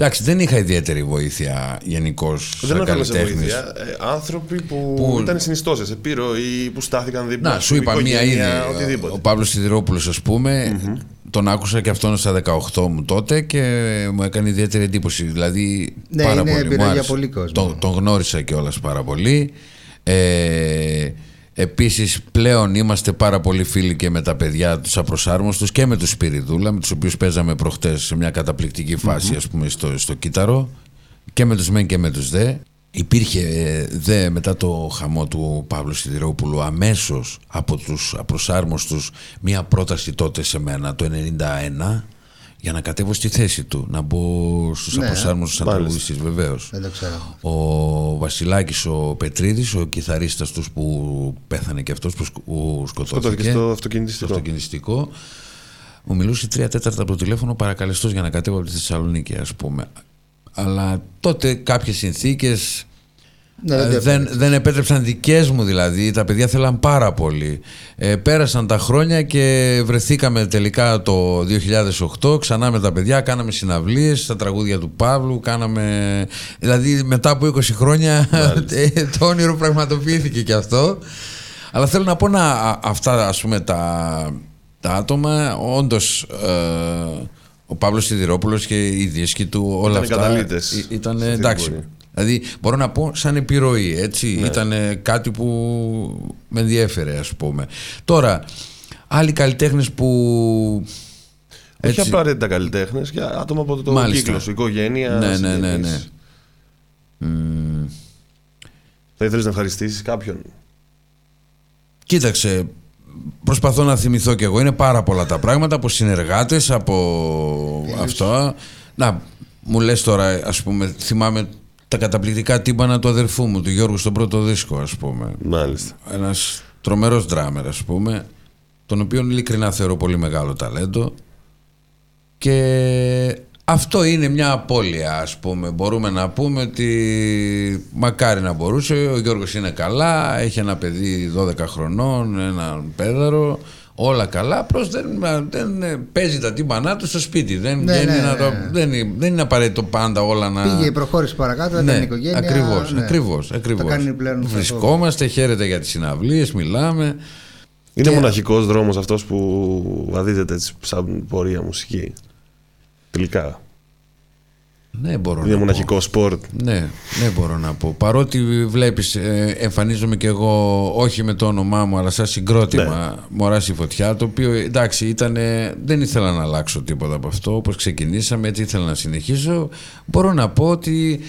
D: Εντάξει, δεν είχα ιδιαίτερη βοήθεια γενικώς
C: Δεν
D: σαν
C: αναφέρομαι σε
D: καλλιτέχνης.
C: βοήθεια. Ε, άνθρωποι που,
D: Που-
C: ήταν συνιστώσεις, επιρροή, που στάθηκαν δίπλα.
D: Να, σου είπα μία ήδη.
C: οικογένεια, Οτιδήποτε.
D: Ο Παύλος Σιδηρόπουλος ας πούμε, τον άκουσα και αυτόν στα 18 μου τότε και μου έκανε ιδιαίτερη εντύπωση. Δηλαδή
B: Ναι,
D: πάρα
B: είναι
D: πολύ.
B: εμπειρία
D: μου
B: για
D: άρεσε.
B: πολύ κόσμο.
D: Τον, τον γνώρισα κιόλας πάρα πολύ. Ε, Επίσης πλέον είμαστε πάρα πολύ φίλοι και με τα παιδιά τους απροσάρμοστους και με τους Σπυριδούλα με τους οποίους παίζαμε προχτές σε μια καταπληκτική φάση ας πούμε στο, στο Κύτταρο και με τους μεν και με τους δε. Υπήρχε ε, δε μετά το χαμό του Παύλου Σιδηρόπουλου αμέσως από τους απροσάρμοστους μια πρόταση τότε σε μένα το 91 για να κατέβω στη θέση του, να μπω στους
B: Ναι,
D: απροσάρμοστους
C: μάλιστα.
D: ανταγωνιστές βεβαίως.
B: Δεν το ξέρω.
D: Ο Βασιλάκης ο Πετρίδης, ο κιθαρίστας τους που πέθανε και αυτός που σκο- που σκοτώθηκε,
C: Σκοτώθηκε στο
D: στο
C: αυτοκινητιστικό.
D: αυτοκινηστικό μου μιλούσε τρία τέταρτα από το τηλέφωνο παρακαλεστός για να κατέβω από τη Θεσσαλονίκη ας πούμε αλλά τότε κάποιες συνθήκες
B: Ναι,
D: ε,
B: δεν το
D: δεν,
B: έπαιρνες.
D: δεν επέτρεψαν δικές μου δηλαδή. Τα παιδιά θέλαν πάρα πολύ. Ε, πέρασαν τα χρόνια και βρεθήκαμε τελικά το 2008 ξανά με τα παιδιά κάναμε συναυλίες στα τραγούδια του Παύλου κάναμε δηλαδή μετά από 20 χρόνια ε, το όνειρο πραγματοποιήθηκε και αυτό. Αλλά θέλω να πω να α- αυτά ας πούμε τα, τα άτομα όντως ε, ο Παύλος Σιδηρόπουλος και οι δίσκοι του όλα
C: Ήταν
D: αυτά
C: καταλήτες.
D: ε, ήταν
C: σε αυτή την
D: εντάξει
C: πορεία.
D: Δηλαδή μπορώ να πω σαν επιρροή έτσι
C: Ναι.
D: ήταν κάτι που με ενδιέφερε ας πούμε τώρα άλλοι καλλιτέχνες που
C: Όχι
D: έτσι,
C: απλά απαραίτητα καλλιτέχνες, και άτομα από το
D: Μάλιστα.
C: κύκλο σου, οικογένεια.
D: Ναι, ναι, ναι,
C: συγγενείς.
D: ναι. Μ,
C: Θα ήθελες να ευχαριστήσεις κάποιον;
D: Κοίταξε, προσπαθώ να θυμηθώ κι εγώ. Είναι πάρα πολλά τα πράγματα από συνεργάτες, από αυτό. Να, μου λες τώρα, ας πούμε, θυμάμαι τα καταπληκτικά τύμπανα του αδερφού μου, του Γιώργου, στον πρώτο δίσκο, ας πούμε.
C: Μάλιστα.
D: Ένας τρομερός ντράμερ, ας πούμε, τον οποίο ειλικρινά θεωρώ πολύ μεγάλο ταλέντο. Και αυτό είναι μια απώλεια, ας πούμε. Μπορούμε να πούμε ότι μακάρι να μπορούσε. Ο Γιώργος είναι καλά, έχει ένα παιδί 12 χρονών, έναν πέδαρο. Όλα καλά, απλώς δεν, δεν ε, παίζει τα τύμπανά του στο σπίτι. Δεν,
B: Ναι,
D: βγαίνει
B: ναι,
D: να
B: ναι.
D: το- δεν, είναι, δεν είναι απαραίτητο πάντα όλα να.
B: Πήγε, προχώρησε παρακάτω, έκανε
D: ναι,
B: οικογένεια.
D: ακριβώς,
B: ναι.
D: ακριβώς, ακριβώς.
B: Τα κάνει πλέον αυτό.
D: Βρισκόμαστε, χαίρεται για τις συναυλίες, μιλάμε.
A: Είναι
D: Και-
A: μοναχικός δρόμος αυτός που βαδίζεται έτσι σαν πορεία μουσική. Τελικά.
D: Ναι, μπορώ
A: Είναι
D: να πω.
A: μοναχικό σπορ.
D: Ναι, ναι μπορώ να πω. Παρότι βλέπεις, ε, εμφανίζομαι και εγώ όχι με το όνομά μου, αλλά σαν συγκρότημα
A: Ναι.
D: Μωρά στη Φωτιά, το οποίο εντάξει ήταν, δεν ήθελα να αλλάξω τίποτα από αυτό, όπως ξεκινήσαμε, έτσι ήθελα να συνεχίσω. Μπορώ να πω ότι,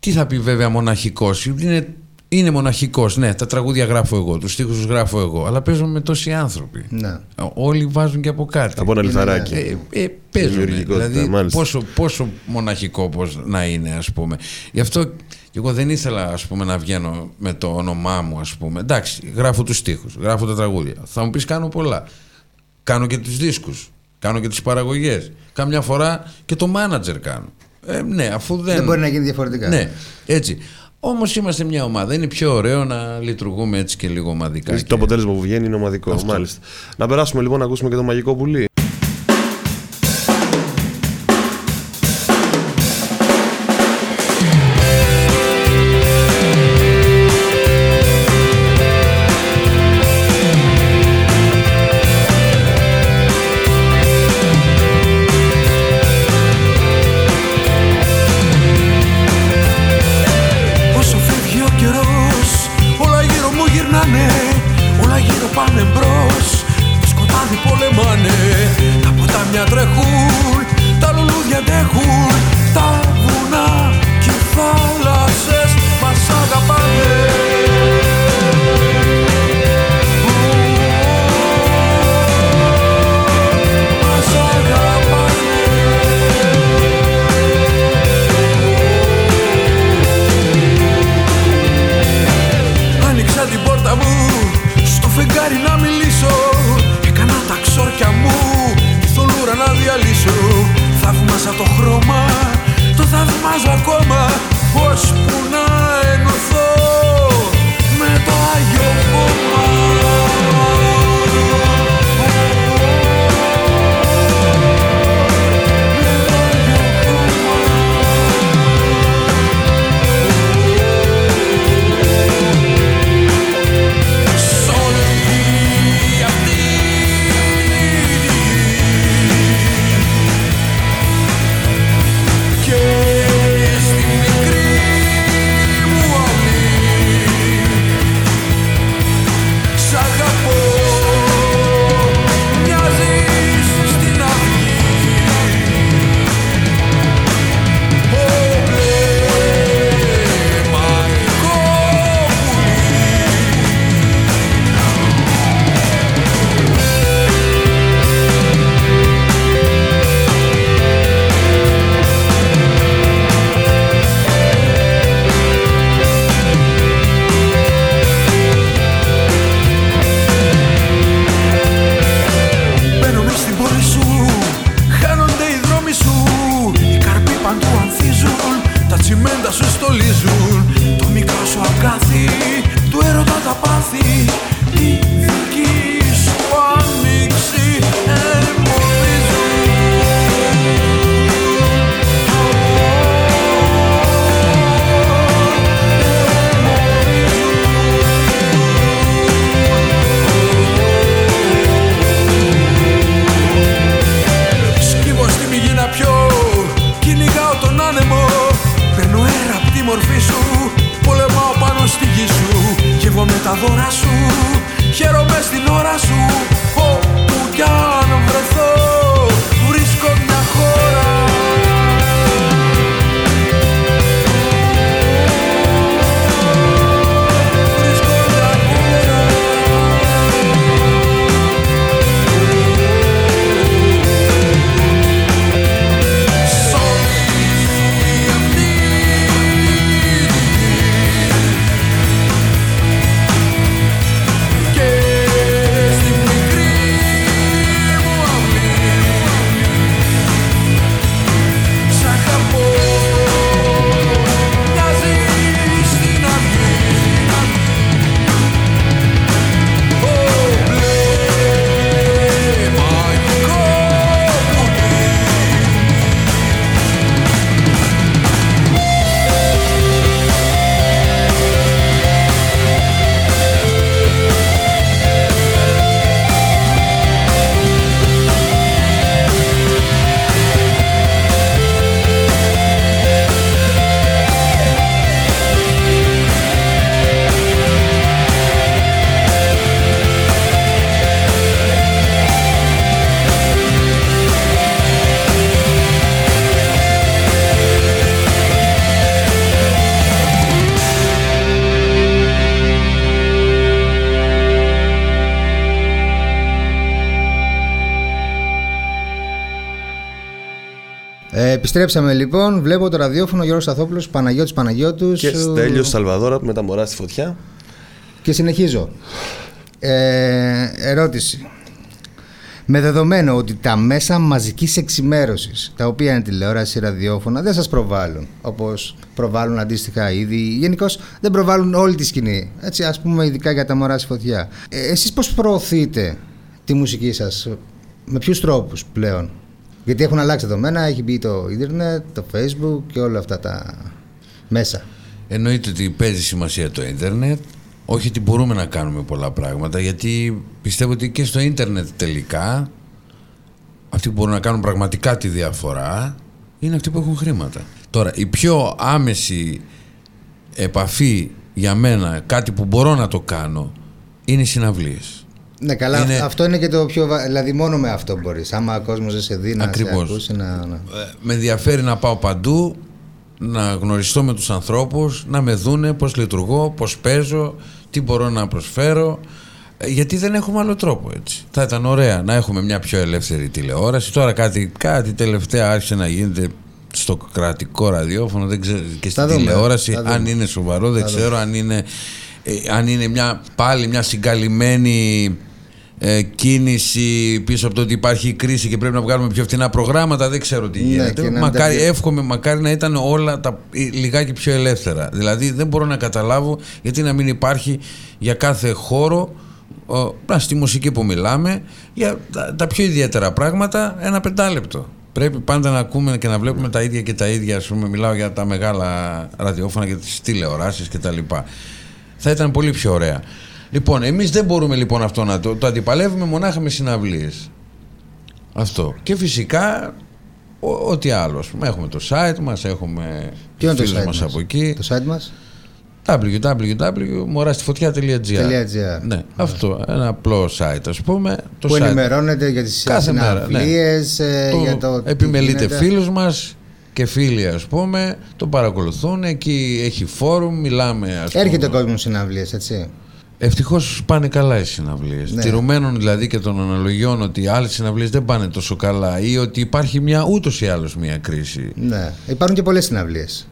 D: τι θα πει βέβαια μοναχικός, είναι, είναι μοναχικός, ναι, τα τραγούδια γράφω εγώ, τους στίχους τους γράφω εγώ, αλλά παίζω με τόσοι άνθρωποι.
B: Ναι.
D: Όλοι βάζουν και από κάτι.
A: Από ένα λιθαράκι.
D: Ε, ε, παίζουν.
A: Δημιουργικότητα,
D: Δηλαδή,
A: μάλιστα.
D: πόσο, πόσο μοναχικό πώς να είναι, ας πούμε. Γι' αυτό και εγώ δεν ήθελα ας πούμε, να βγαίνω με το όνομά μου, ας πούμε. Εντάξει, γράφω τους στίχους, γράφω τα τραγούδια. Θα μου πεις κάνω πολλά. Κάνω και τους δίσκους, κάνω και τις παραγωγές. Κάμια φορά και το μάνατζερ κάνω. Ε, ναι, αφού δεν...
B: Δεν μπορεί να γίνει διαφορετικά.
D: Ναι, έτσι. Όμως είμαστε μια ομάδα. Είναι πιο ωραίο να λειτουργούμε έτσι και λίγο ομαδικά.
A: Το
D: και-
A: αποτέλεσμα που βγαίνει είναι ομαδικό. Μάλιστα. Να περάσουμε λοιπόν να ακούσουμε και το μαγικό πουλί.
B: Επιστρέψαμε λοιπόν. Βλέπω το ραδιόφωνο Γιώργος Σταθόπουλο, Παναγιώτης Παναγιώτους.
C: Και Στέλιο Σαλβαδόρα με τα μωρά στη φωτιά.
B: Και συνεχίζω. Ε, ερώτηση. Με δεδομένο ότι τα μέσα μαζικής εξημέρωσης, τα οποία είναι τηλεόραση, ραδιόφωνα, δεν σας προβάλλουν, όπως προβάλλουν αντίστοιχα είδη, γενικώς δεν προβάλλουν όλη τη σκηνή, έτσι ας πούμε ειδικά για τα μωρά στη φωτιά. Ε, εσείς πώς προωθείτε τη μουσική σας, με ποιους τρόπους πλέον; Γιατί έχουν αλλάξει δεδομένα, έχει μπει το ίντερνετ, το facebook και όλα αυτά τα μέσα.
D: Εννοείται ότι παίζει σημασία το ίντερνετ, όχι ότι μπορούμε να κάνουμε πολλά πράγματα, γιατί πιστεύω ότι και στο ίντερνετ τελικά αυτοί που μπορούν να κάνουν πραγματικά τη διαφορά είναι αυτοί που έχουν χρήματα. Τώρα, η πιο άμεση επαφή για μένα, κάτι που μπορώ να το κάνω, είναι οι συναυλίες.
B: Ναι, καλά.
D: Είναι-
B: Αυτό είναι και το πιο. βα- Δηλαδή, μόνο με αυτό μπορείς. Άμα ο κόσμος δεν σε δει να
D: Ακριβώς.
B: σε ακούσει, να. να-
D: Ε, με ενδιαφέρει να πάω παντού, να γνωριστώ με τους ανθρώπους, να με δούνε πώς λειτουργώ, πώς παίζω, τι μπορώ να προσφέρω. Ε, Γιατί δεν έχουμε άλλο τρόπο έτσι. Θα ήταν ωραία να έχουμε μια πιο ελεύθερη τηλεόραση. Τώρα κάτι, κάτι τελευταία άρχισε να γίνεται στο κρατικό ραδιόφωνο δεν ξέρω, και στην
B: Θα δούμε,
D: τηλεόραση.
B: θα δούμε.
D: Αν είναι σοβαρό, δεν ξέρω αν είναι, ε, αν είναι μια, πάλι μια συγκαλυμμένη ε, κίνηση πίσω από το ότι υπάρχει κρίση και πρέπει να βγάλουμε πιο φθηνά προγράμματα. Δεν ξέρω τι
B: Ναι,
D: γίνεται.
B: και να
D: μακάρι,
B: μην τα-
D: εύχομαι, μακάρι να ήταν όλα τα, ε, λιγάκι πιο ελεύθερα. Δηλαδή δεν μπορώ να καταλάβω γιατί να μην υπάρχει για κάθε χώρο ο, να, στη μουσική που μιλάμε για τα, τα πιο ιδιαίτερα πράγματα ένα πεντάλεπτο. Πρέπει πάντα να ακούμε και να βλέπουμε τα ίδια και τα ίδια. Ας πούμε, μιλάω για τα μεγάλα ραδιόφωνα και τις τηλεοράσεις και τα λοιπά. Θα ήταν πολύ πιο ωραία. Λοιπόν, εμείς δεν μπορούμε λοιπόν αυτό να το, το αντιπαλεύουμε μονάχα με συναυλίες. Αυτό. Και φυσικά ο- ό,τι άλλο. ας πούμε. Έχουμε το site μας, έχουμε
B: Ποιο είναι το
D: φίλους
B: site
D: μας
B: μας;
D: από εκεί.
B: Το site μας;
D: www.morastifotιά.gr Ναι, αυτό. Ένα απλό site ας πούμε. Το
B: Που
D: site.
B: ενημερώνεται για τις
D: Κάθε μέρα, ναι.
B: συναυλίες,
D: Το
B: για το. τι
D: επιμελείται
B: γίνεται.
D: φίλους μας και φίλοι ας πούμε, το παρακολουθούν, εκεί έχει φόρουμ, μιλάμε ας
B: Έρχεται ο
D: πούμε.
B: κόσμο συναυλίες, έτσι.
D: Ευτυχώς πάνε καλά οι συναυλίες.
B: Ναι.
D: Τηρουμένων δηλαδή και των αναλογιών ότι οι άλλες συναυλίες δεν πάνε τόσο καλά ή ότι υπάρχει μια ούτως ή άλλως μια κρίση.
B: Ναι. Υπάρχουν και πολλές συναυλίες.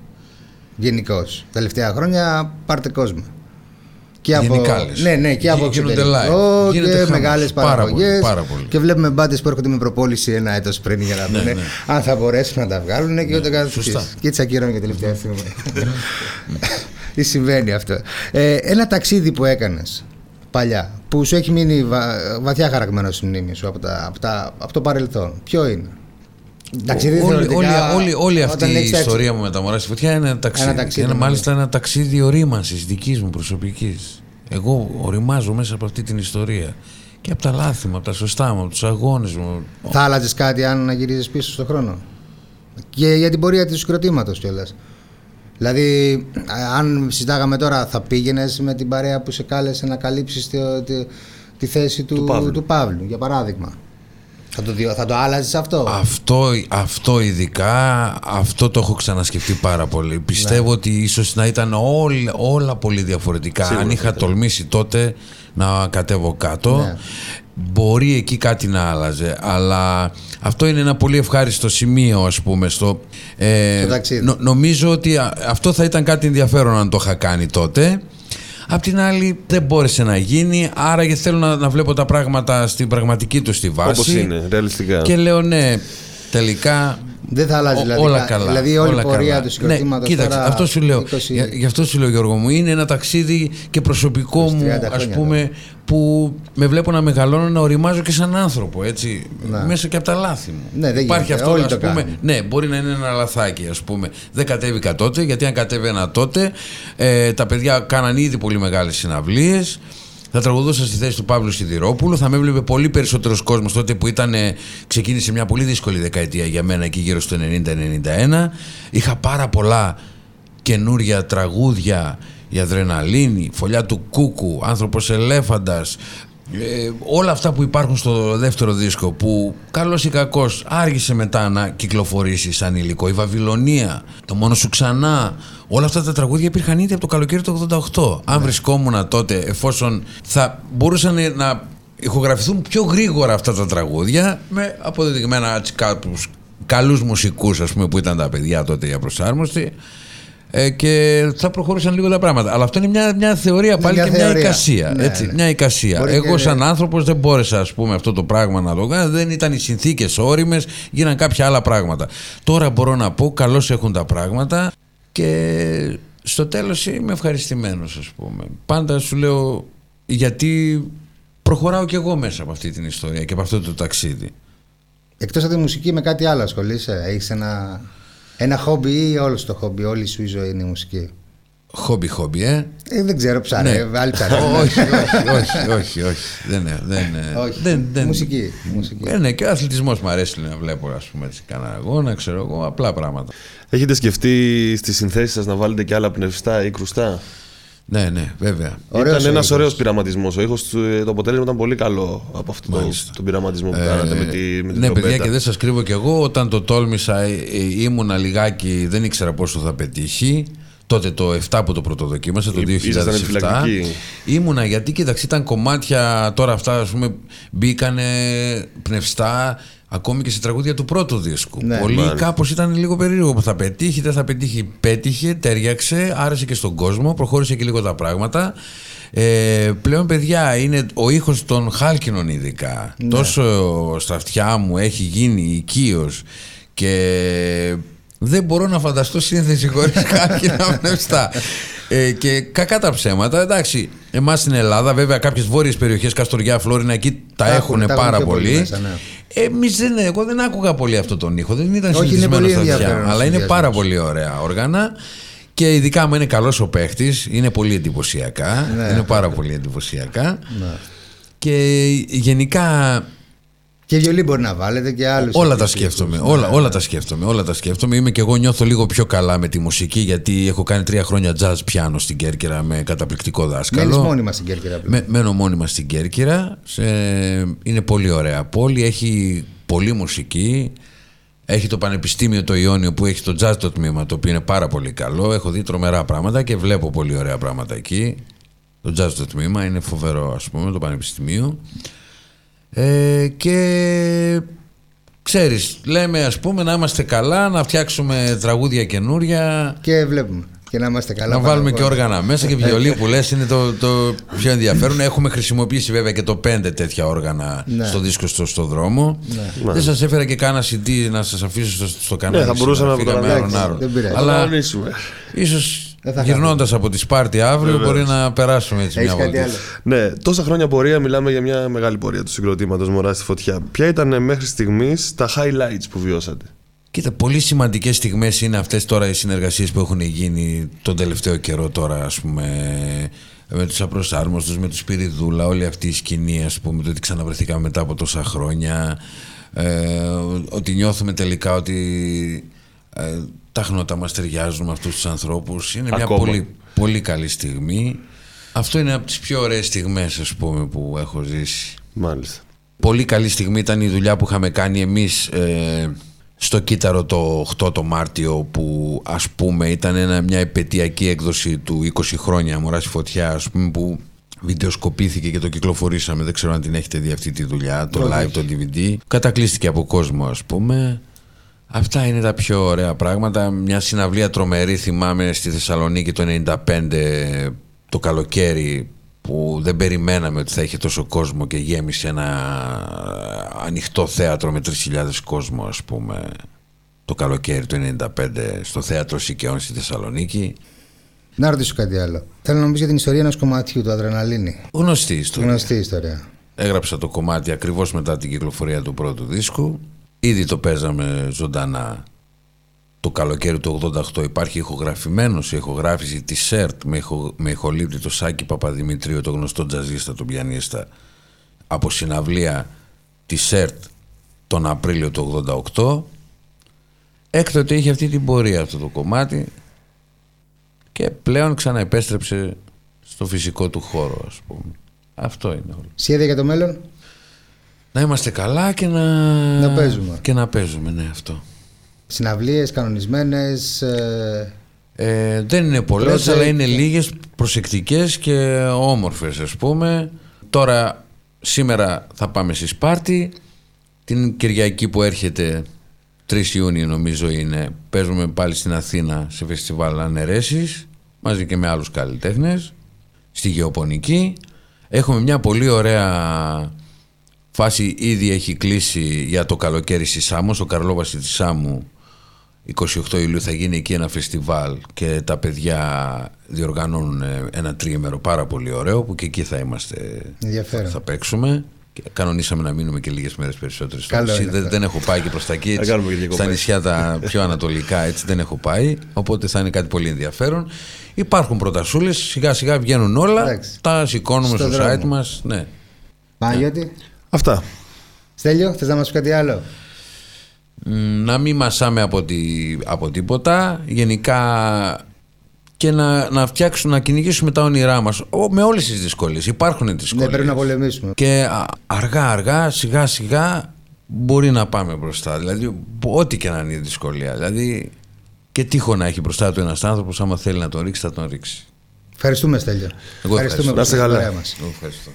B: Γενικώς. Τελευταία χρόνια πάρτε κόσμο. Και από,
D: Γενικά λες.
B: ναι, ναι, και
D: Γι-
B: από
D: γίνονται
B: εξωτερικό
D: live. Γίνεται
B: και
D: χαμός.
B: μεγάλες
D: Πάρα πολύ,
B: παραγωγές.
D: πάρα πολύ.
B: Και βλέπουμε μπάντε που έρχονται με προπόληση ένα έτος πριν για να δουν
D: ναι.
B: αν θα μπορέσουν να τα βγάλουν και ούτε καθεξής.
D: σωστά.
B: Και τι ακύρωνε και τελευταία στιγμή. Τι συμβαίνει αυτό. Ε, ένα ταξίδι που έκανες παλιά, που σου έχει μείνει βα- βαθιά χαραγμένος στη μνήμη σου από, τα, από, τα, από το παρελθόν. Ποιο είναι; Ταξίδι
D: όλη, όλη,
B: θεωρητικά,
D: όλη, όλη αυτή
B: όταν
D: η
B: έχεις έτσι-
D: ιστορία μου με τα μωρά στη φωτιά είναι ένα ταξίδι.
B: Ένα ταξίδι,
D: είναι
B: ναι.
D: μάλιστα ένα ταξίδι ορίμανση δικής μου προσωπικής. Εγώ οριμάζω μέσα από αυτή την ιστορία. Και από τα λάθη μου, από τα σωστά μου, από τους αγώνες μου.
B: Θα άλλαζες κάτι αν γυρίζεις πίσω στον χρόνο; Και για την πορεία του συγκροτήματος κιόλας. Δηλαδή, α- αν συζητάγαμε τώρα, θα πήγαινες με την παρέα που σε κάλεσε να καλύψεις τη, τη, τη θέση του,
C: Του Παύλου.
B: του Παύλου, για παράδειγμα. Θα το, διο- θα το άλλαζες αυτό;
D: Αυτό, αυτό ειδικά, αυτό το έχω ξανασκεφτεί πάρα πολύ. Πιστεύω ότι ίσως να ήταν όλα, όλα πολύ διαφορετικά.
C: Σίγουρα
D: Αν είχα
C: θα ήταν.
D: τολμήσει τότε να κατέβω κάτω,
B: Ναι.
D: Μπορεί εκεί κάτι να άλλαζε. Αλλά αυτό είναι ένα πολύ ευχάριστο σημείο, ας πούμε, στο, ε,
B: Στο ταξίδι.
D: νο- νομίζω ότι α- αυτό θα ήταν κάτι ενδιαφέρον αν το είχα κάνει τότε. Απ' την άλλη δεν μπόρεσε να γίνει, άρα και θέλω να, να βλέπω τα πράγματα στην πραγματική του τη βάση.
C: Όπω είναι, ρεαλιστικά.
D: Και λέω ναι, τελικά.
B: Δεν θα αλλάζει
D: ό-
B: δηλαδή.
D: όλα
B: κα-
D: καλά.
B: Δηλαδή όλη η
D: όλα
B: πορεία
D: καλά.
B: του συγκροτήματος.
D: Ναι, κοίταξε, αυτό σου λέω.
B: 20...
D: Για, γι' αυτό σου λέω, Γιώργο μου, είναι ένα ταξίδι και προσωπικό
B: 30
D: μου, ας
B: χρόνια
D: πούμε, που με βλέπω να μεγαλώνω, να οριμάζω και σαν άνθρωπο, έτσι.
B: Ναι.
D: Μέσα και από τα λάθη μου.
B: Ναι, δεν
D: Υπάρχει
B: γίνεται.
D: αυτό,
B: Όλοι
D: ας
B: το
D: πούμε.
B: κάνουν.
D: Ναι, μπορεί να είναι ένα λαθάκι, ας πούμε. Δεν κατέβηκα τότε, γιατί αν κατέβαινα τότε, ε, τα παιδιά κάναν ήδη πολύ μεγάλες συναυλίες. Θα τραγουδούσα στη θέση του Παύλου Σιδηρόπουλου. Θα με έβλεπε πολύ περισσότερος κόσμος τότε που ήταν, ε, ξεκίνησε μια πολύ δύσκολη δεκαετία για μένα εκεί γύρω στο 90-91. Είχα πάρα πολλά καινούρια τραγούδια η αδρεναλίνη, φωλιά του κούκου, άνθρωπος ελέφαντας ε, όλα αυτά που υπάρχουν στο δεύτερο δίσκο που καλός ή κακός άργησε μετά να κυκλοφορήσει σαν υλικό. Η Βαβυλωνία, το μόνο σου ξανά όλα αυτά τα τραγούδια υπήρχαν ήδη από το καλοκαίρι του 88 αν βρισκόμουν τότε εφόσον θα μπορούσαν να ηχογραφηθούν πιο γρήγορα αυτά τα τραγούδια με αποδεδειγμένα έτσι κάπως καλούς μουσικούς ας πούμε που ήταν τα παιδιά τότε για προσάρμοστη ε, και θα προχωρούσαν λίγο τα πράγματα. Αλλά αυτό είναι μια, μια θεωρία πάλι
B: μια
D: και μια
B: θεωρία.
D: εικασία.
B: Ναι,
D: έτσι,
B: ναι.
D: Μια εικασία.
B: Μπορεί
D: Εγώ
B: και-
D: σαν άνθρωπος δεν μπόρεσα ας πούμε αυτό το πράγμα να το κάνω. Δεν ήταν οι συνθήκες όριμες, γίναν κάποια άλλα πράγματα. Τώρα μπορώ να πω καλώς έχουν τα πράγματα και στο τέλος είμαι ευχαριστημένος ας πούμε. Πάντα σου λέω γιατί προχωράω κι εγώ μέσα από αυτή την ιστορία και από αυτό το ταξίδι.
B: Εκτός από τη μουσική με κάτι άλλο ασχολείσαι; Έχεις ένα, ένα χόμπι ή όλο το χόμπι, όλη σου η ζωή είναι η μουσική.
D: Χόμπι χόμπι ε.
B: Ε, δεν ξέρω, ψαρέ,
D: Ναι.
B: άλλοι ψαρεύουν.
D: όχι, όχι, όχι, όχι, όχι. Δεν, είναι- δεν, είναι-
B: Όχι.
D: δεν, δεν,
B: Μουσική, μουσική.
D: Ε, ναι, και ο αθλητισμός μου αρέσει να βλέπω, ας πούμε, έτσι, κανένα αγώνα, ξέρω εγώ, απλά πράγματα.
C: Έχετε σκεφτεί στις συνθέσεις σας να βάλετε και άλλα πνευστά ή κρουστά;
D: Ναι, ναι, βέβαια.
B: Ωραίος
C: ήταν
B: ο
C: ένας
B: ήχος.
C: ωραίος πειραματισμός. Ο ήχος του, ε, το αποτέλεσμα ήταν πολύ καλό από αυτό το,
D: Μάλιστα.
C: τον πειραματισμό που κάνατε με, τη, με την
D: ναι, παιδιά,
C: τρομπέτα.
D: και δεν σας κρύβω κι εγώ, όταν το τόλμησα, ε, ε, ήμουνα λιγάκι, δεν ήξερα πόσο θα πετύχει. Τότε το 7 που το πρωτοδοκίμασα, το
C: Ή- ήσασταν
D: 2007.
C: επιφυλακτικοί.
D: Ήμουνα γιατί, κοίταξε, ήταν κομμάτια τώρα αυτά, ας πούμε, μπήκανε πνευστά ακόμη και σε τραγούδια του πρώτου δίσκου.
B: Ναι.
D: Πολύ
C: Μάλιστα.
D: κάπως ήταν λίγο περίεργο που θα πετύχει, δεν θα πετύχει. Πέτυχε, τέριαξε, άρεσε και στον κόσμο, προχώρησε και λίγο τα πράγματα. Ε, πλέον παιδιά είναι ο ήχος των χάλκινων ειδικά τόσο στα αυτιά μου έχει γίνει οικείος και δεν μπορώ να φανταστώ σύνθεση χωρίς χάλκινα πνευστά ε, και κακά τα ψέματα εντάξει εμάς στην Ελλάδα βέβαια κάποιες βόρειες περιοχές Καστοριά, Φλόρινα εκεί τα,
B: Τα
D: έχουν
B: έχουν, τα
D: πάρα
B: έχουν πιο πολύ
D: πολύ,
B: μέσα, ναι.
D: Εμείς δεν, εγώ δεν άκουγα πολύ αυτό τον ήχο δεν ήταν
B: Όχι, είναι
D: συνηθισμένο
B: πολύ
D: στα αυτιά
B: ενδιαφέρον
D: αλλά είναι
B: συνδυασμός.
D: πάρα πολύ ωραία όργανα και ειδικά άμα είναι καλός ο παίχτης είναι πολύ εντυπωσιακά
B: Ναι.
D: είναι πάρα πολύ εντυπωσιακά και γενικά
B: Και βιολί μπορεί να βάλετε και άλλους.
D: όλα τα
B: επίσης.
D: σκέφτομαι,
B: Ναι,
D: όλα,
B: ναι.
D: όλα τα σκέφτομαι, όλα τα σκέφτομαι. Είμαι και εγώ νιώθω λίγο πιο καλά με τη μουσική γιατί έχω κάνει τρία χρόνια jazz πιάνο στην Κέρκυρα με καταπληκτικό δάσκαλο.
B: Μένεις μόνιμα στην Κέρκυρα πλέον.
D: Με, μένω μόνιμα στην Κέρκυρα. Σε- είναι πολύ ωραία πόλη. Έχει πολλή μουσική. Έχει το Πανεπιστήμιο το Ιόνιο που έχει το jazz το τμήμα το οποίο είναι πάρα πολύ καλό. Έχω δει τρομερά πράγματα και βλέπω πολύ ωραία πράγματα εκεί. Το jazz το τμήμα είναι φοβερό ας πούμε το Πανεπιστημίο. Ε, και ξέρεις λέμε ας πούμε να είμαστε καλά να φτιάξουμε τραγούδια καινούρια
B: Και βλέπουμε. Και να είμαστε καλά.
D: να
B: πάνω
D: βάλουμε
B: απ'
D: και
B: όλα.
D: όργανα μέσα και βιολί που λες είναι το, το πιο ενδιαφέρον. Έχουμε χρησιμοποιήσει βέβαια και το πέντε τέτοια όργανα
B: Ναι.
D: στο δίσκο στο, στο δρόμο. Δεν σας έφερα και κάνα CD να σας αφήσω στο, στο κανάλι.
C: Ναι, θα μπορούσα
D: σήμερα.
C: να το
D: Φύγαμε
C: κάνω.
D: άρον άρον.
B: Δεν πειράζει.
D: Αλλά
C: κανονίσουμε.
D: ίσως
B: Δεν θα
D: γυρνώντας από τη Σπάρτη αύριο μπορεί να περάσουμε έτσι
B: Έχεις
D: μια
B: κάτι
D: βόλτα.
B: άλλο;
C: Ναι, τόσα χρόνια πορεία μιλάμε για μια μεγάλη πορεία του συγκροτήματος Μωρά στη Φωτιά. Ποια ήταν μέχρι στιγμής τα highlights που βιώσατε;
D: Κοίτα, πολύ σημαντικές στιγμές είναι αυτές τώρα οι συνεργασίες που έχουν γίνει τον τελευταίο καιρό τώρα, ας πούμε. Με τους απροσάρμοστους, με τους Σπυριδούλα, όλη αυτή η σκηνή, ας πούμε, το ότι ξαναβρεθήκαμε μετά από τόσα χρόνια. Ε, ότι νιώθουμε τελικά ότι ε, τα χνότα μας ταιριάζουν με αυτούς τους ανθρώπους. Είναι μια
C: Ακόμα.
D: πολύ, πολύ καλή στιγμή. Αυτό είναι από τις πιο ωραίες στιγμές, ας πούμε, που έχω ζήσει.
C: Μάλιστα.
D: Πολύ καλή στιγμή ήταν η δουλειά που είχαμε κάνει εμείς ε, στο Κύτταρο το 8 το Μάρτιο που ας πούμε ήταν ένα, μια επαιτειακή έκδοση του 20 χρόνια Μωράς στη Φωτιά ας πούμε που βιντεοσκοπήθηκε και το κυκλοφορήσαμε δεν ξέρω αν την έχετε δει αυτή τη δουλειά το live, το DVD κατακλείστηκε από κόσμο ας πούμε Αυτά είναι τα πιο ωραία πράγματα. Μια συναυλία τρομερή θυμάμαι στη Θεσσαλονίκη το 95 το καλοκαίρι που δεν περιμέναμε ότι θα είχε τόσο κόσμο και γέμισε ένα ανοιχτό θέατρο με 3.000 κόσμο ας πούμε το καλοκαίρι του 95 στο θέατρο Σικαιών στη Θεσσαλονίκη.
B: Να ρωτήσω κάτι άλλο. Θέλω να μου πει για την ιστορία ενός κομματιού του Αδρεναλίνη.
D: Γνωστή ιστορία.
B: Γνωστή ιστορία.
D: Έγραψα το κομμάτι ακριβώς μετά την κυκλοφορία του πρώτου δίσκου. Ήδη το παίζαμε ζωντανά το καλοκαίρι του 88. Υπάρχει ηχογραφημένος η ηχογράφηση της ΣΕΡΤ με, ηχο, με ηχολήπτη το Σάκη Παπαδημητρίου, το γνωστό τζαζίστα, τον πιανίστα, από συναυλία της ΣΕΡΤ τον Απρίλιο του 88. Έκτοτε είχε αυτή την πορεία αυτό το κομμάτι και πλέον ξαναεπέστρεψε στο φυσικό του χώρο ας πούμε. Αυτό είναι όλο.
B: Σχέδια για το μέλλον;
D: Να είμαστε καλά και να,
B: Να παίζουμε.
D: Και να παίζουμε, ναι, αυτό.
B: Συναυλίες κανονισμένες. ε,
D: Ε, δεν είναι πολλές,
B: Project.
D: αλλά είναι λίγες, προσεκτικές και όμορφες, ας πούμε. Τώρα, σήμερα θα πάμε στη Σπάρτη. Την Κυριακή που έρχεται 3 Ιούνιου νομίζω είναι, παίζουμε πάλι στην Αθήνα σε φεστιβάλ Αναιρέσεις μαζί και με άλλους καλλιτέχνες στη Γεωπονική. Έχουμε μια πολύ ωραία φάση ήδη έχει κλείσει για το καλοκαίρι στη Σάμο, στο Καρλόβαση της Σάμου 28 Ιουλίου θα γίνει εκεί ένα φεστιβάλ και τα παιδιά διοργανώνουν ε, ένα τριήμερο πάρα πολύ ωραίο που και εκεί θα είμαστε,
B: Ενδιαφέρον.
D: θα παίξουμε. Και κανονίσαμε να μείνουμε και λίγες μέρες περισσότερες.
B: Καλό
D: στο νησί.
B: είναι
D: δεν,
B: αυτό.
D: δεν έχω πάει και προς τα εκεί, έτσι,
C: κάνουμε και
D: στα
C: διακοπές.
D: νησιά τα πιο ανατολικά έτσι δεν έχω πάει, οπότε θα είναι κάτι πολύ ενδιαφέρον. Υπάρχουν πρωτασούλες, σιγά σιγά βγαίνουν όλα,
B: Εντάξει.
D: τα σηκώνουμε
B: Στο
D: στο,
B: δρόμο.
D: site μας. Ναι.
B: Παναγιώτη,
C: Αυτά.
B: Στέλιο, θες να μας πεις κάτι άλλο;
D: Μ, να μην μασάμε από, τη, από τίποτα γενικά και να, να φτιάξουμε, να κυνηγήσουμε τα όνειρά μας Ο- με όλες τις δυσκολίες υπάρχουν
B: Ναι,
D: δυσκολίες
B: πρέπει να πολεμήσουμε.
D: και α, αργά αργά σιγά σιγά μπορεί να πάμε μπροστά δηλαδή ό,τι και να είναι η δυσκολία δηλαδή και τείχο να έχει μπροστά του ένας άνθρωπος άμα θέλει να τον ρίξει θα τον ρίξει
B: Ευχαριστούμε, Στέλιο.
D: Εγώ
B: Ευχαριστούμε
D: ευχαριστώ.
B: που
C: Να είστε
B: ήσασταν
C: καλά.
B: παρέα μας.
D: Εγώ ευχαριστώ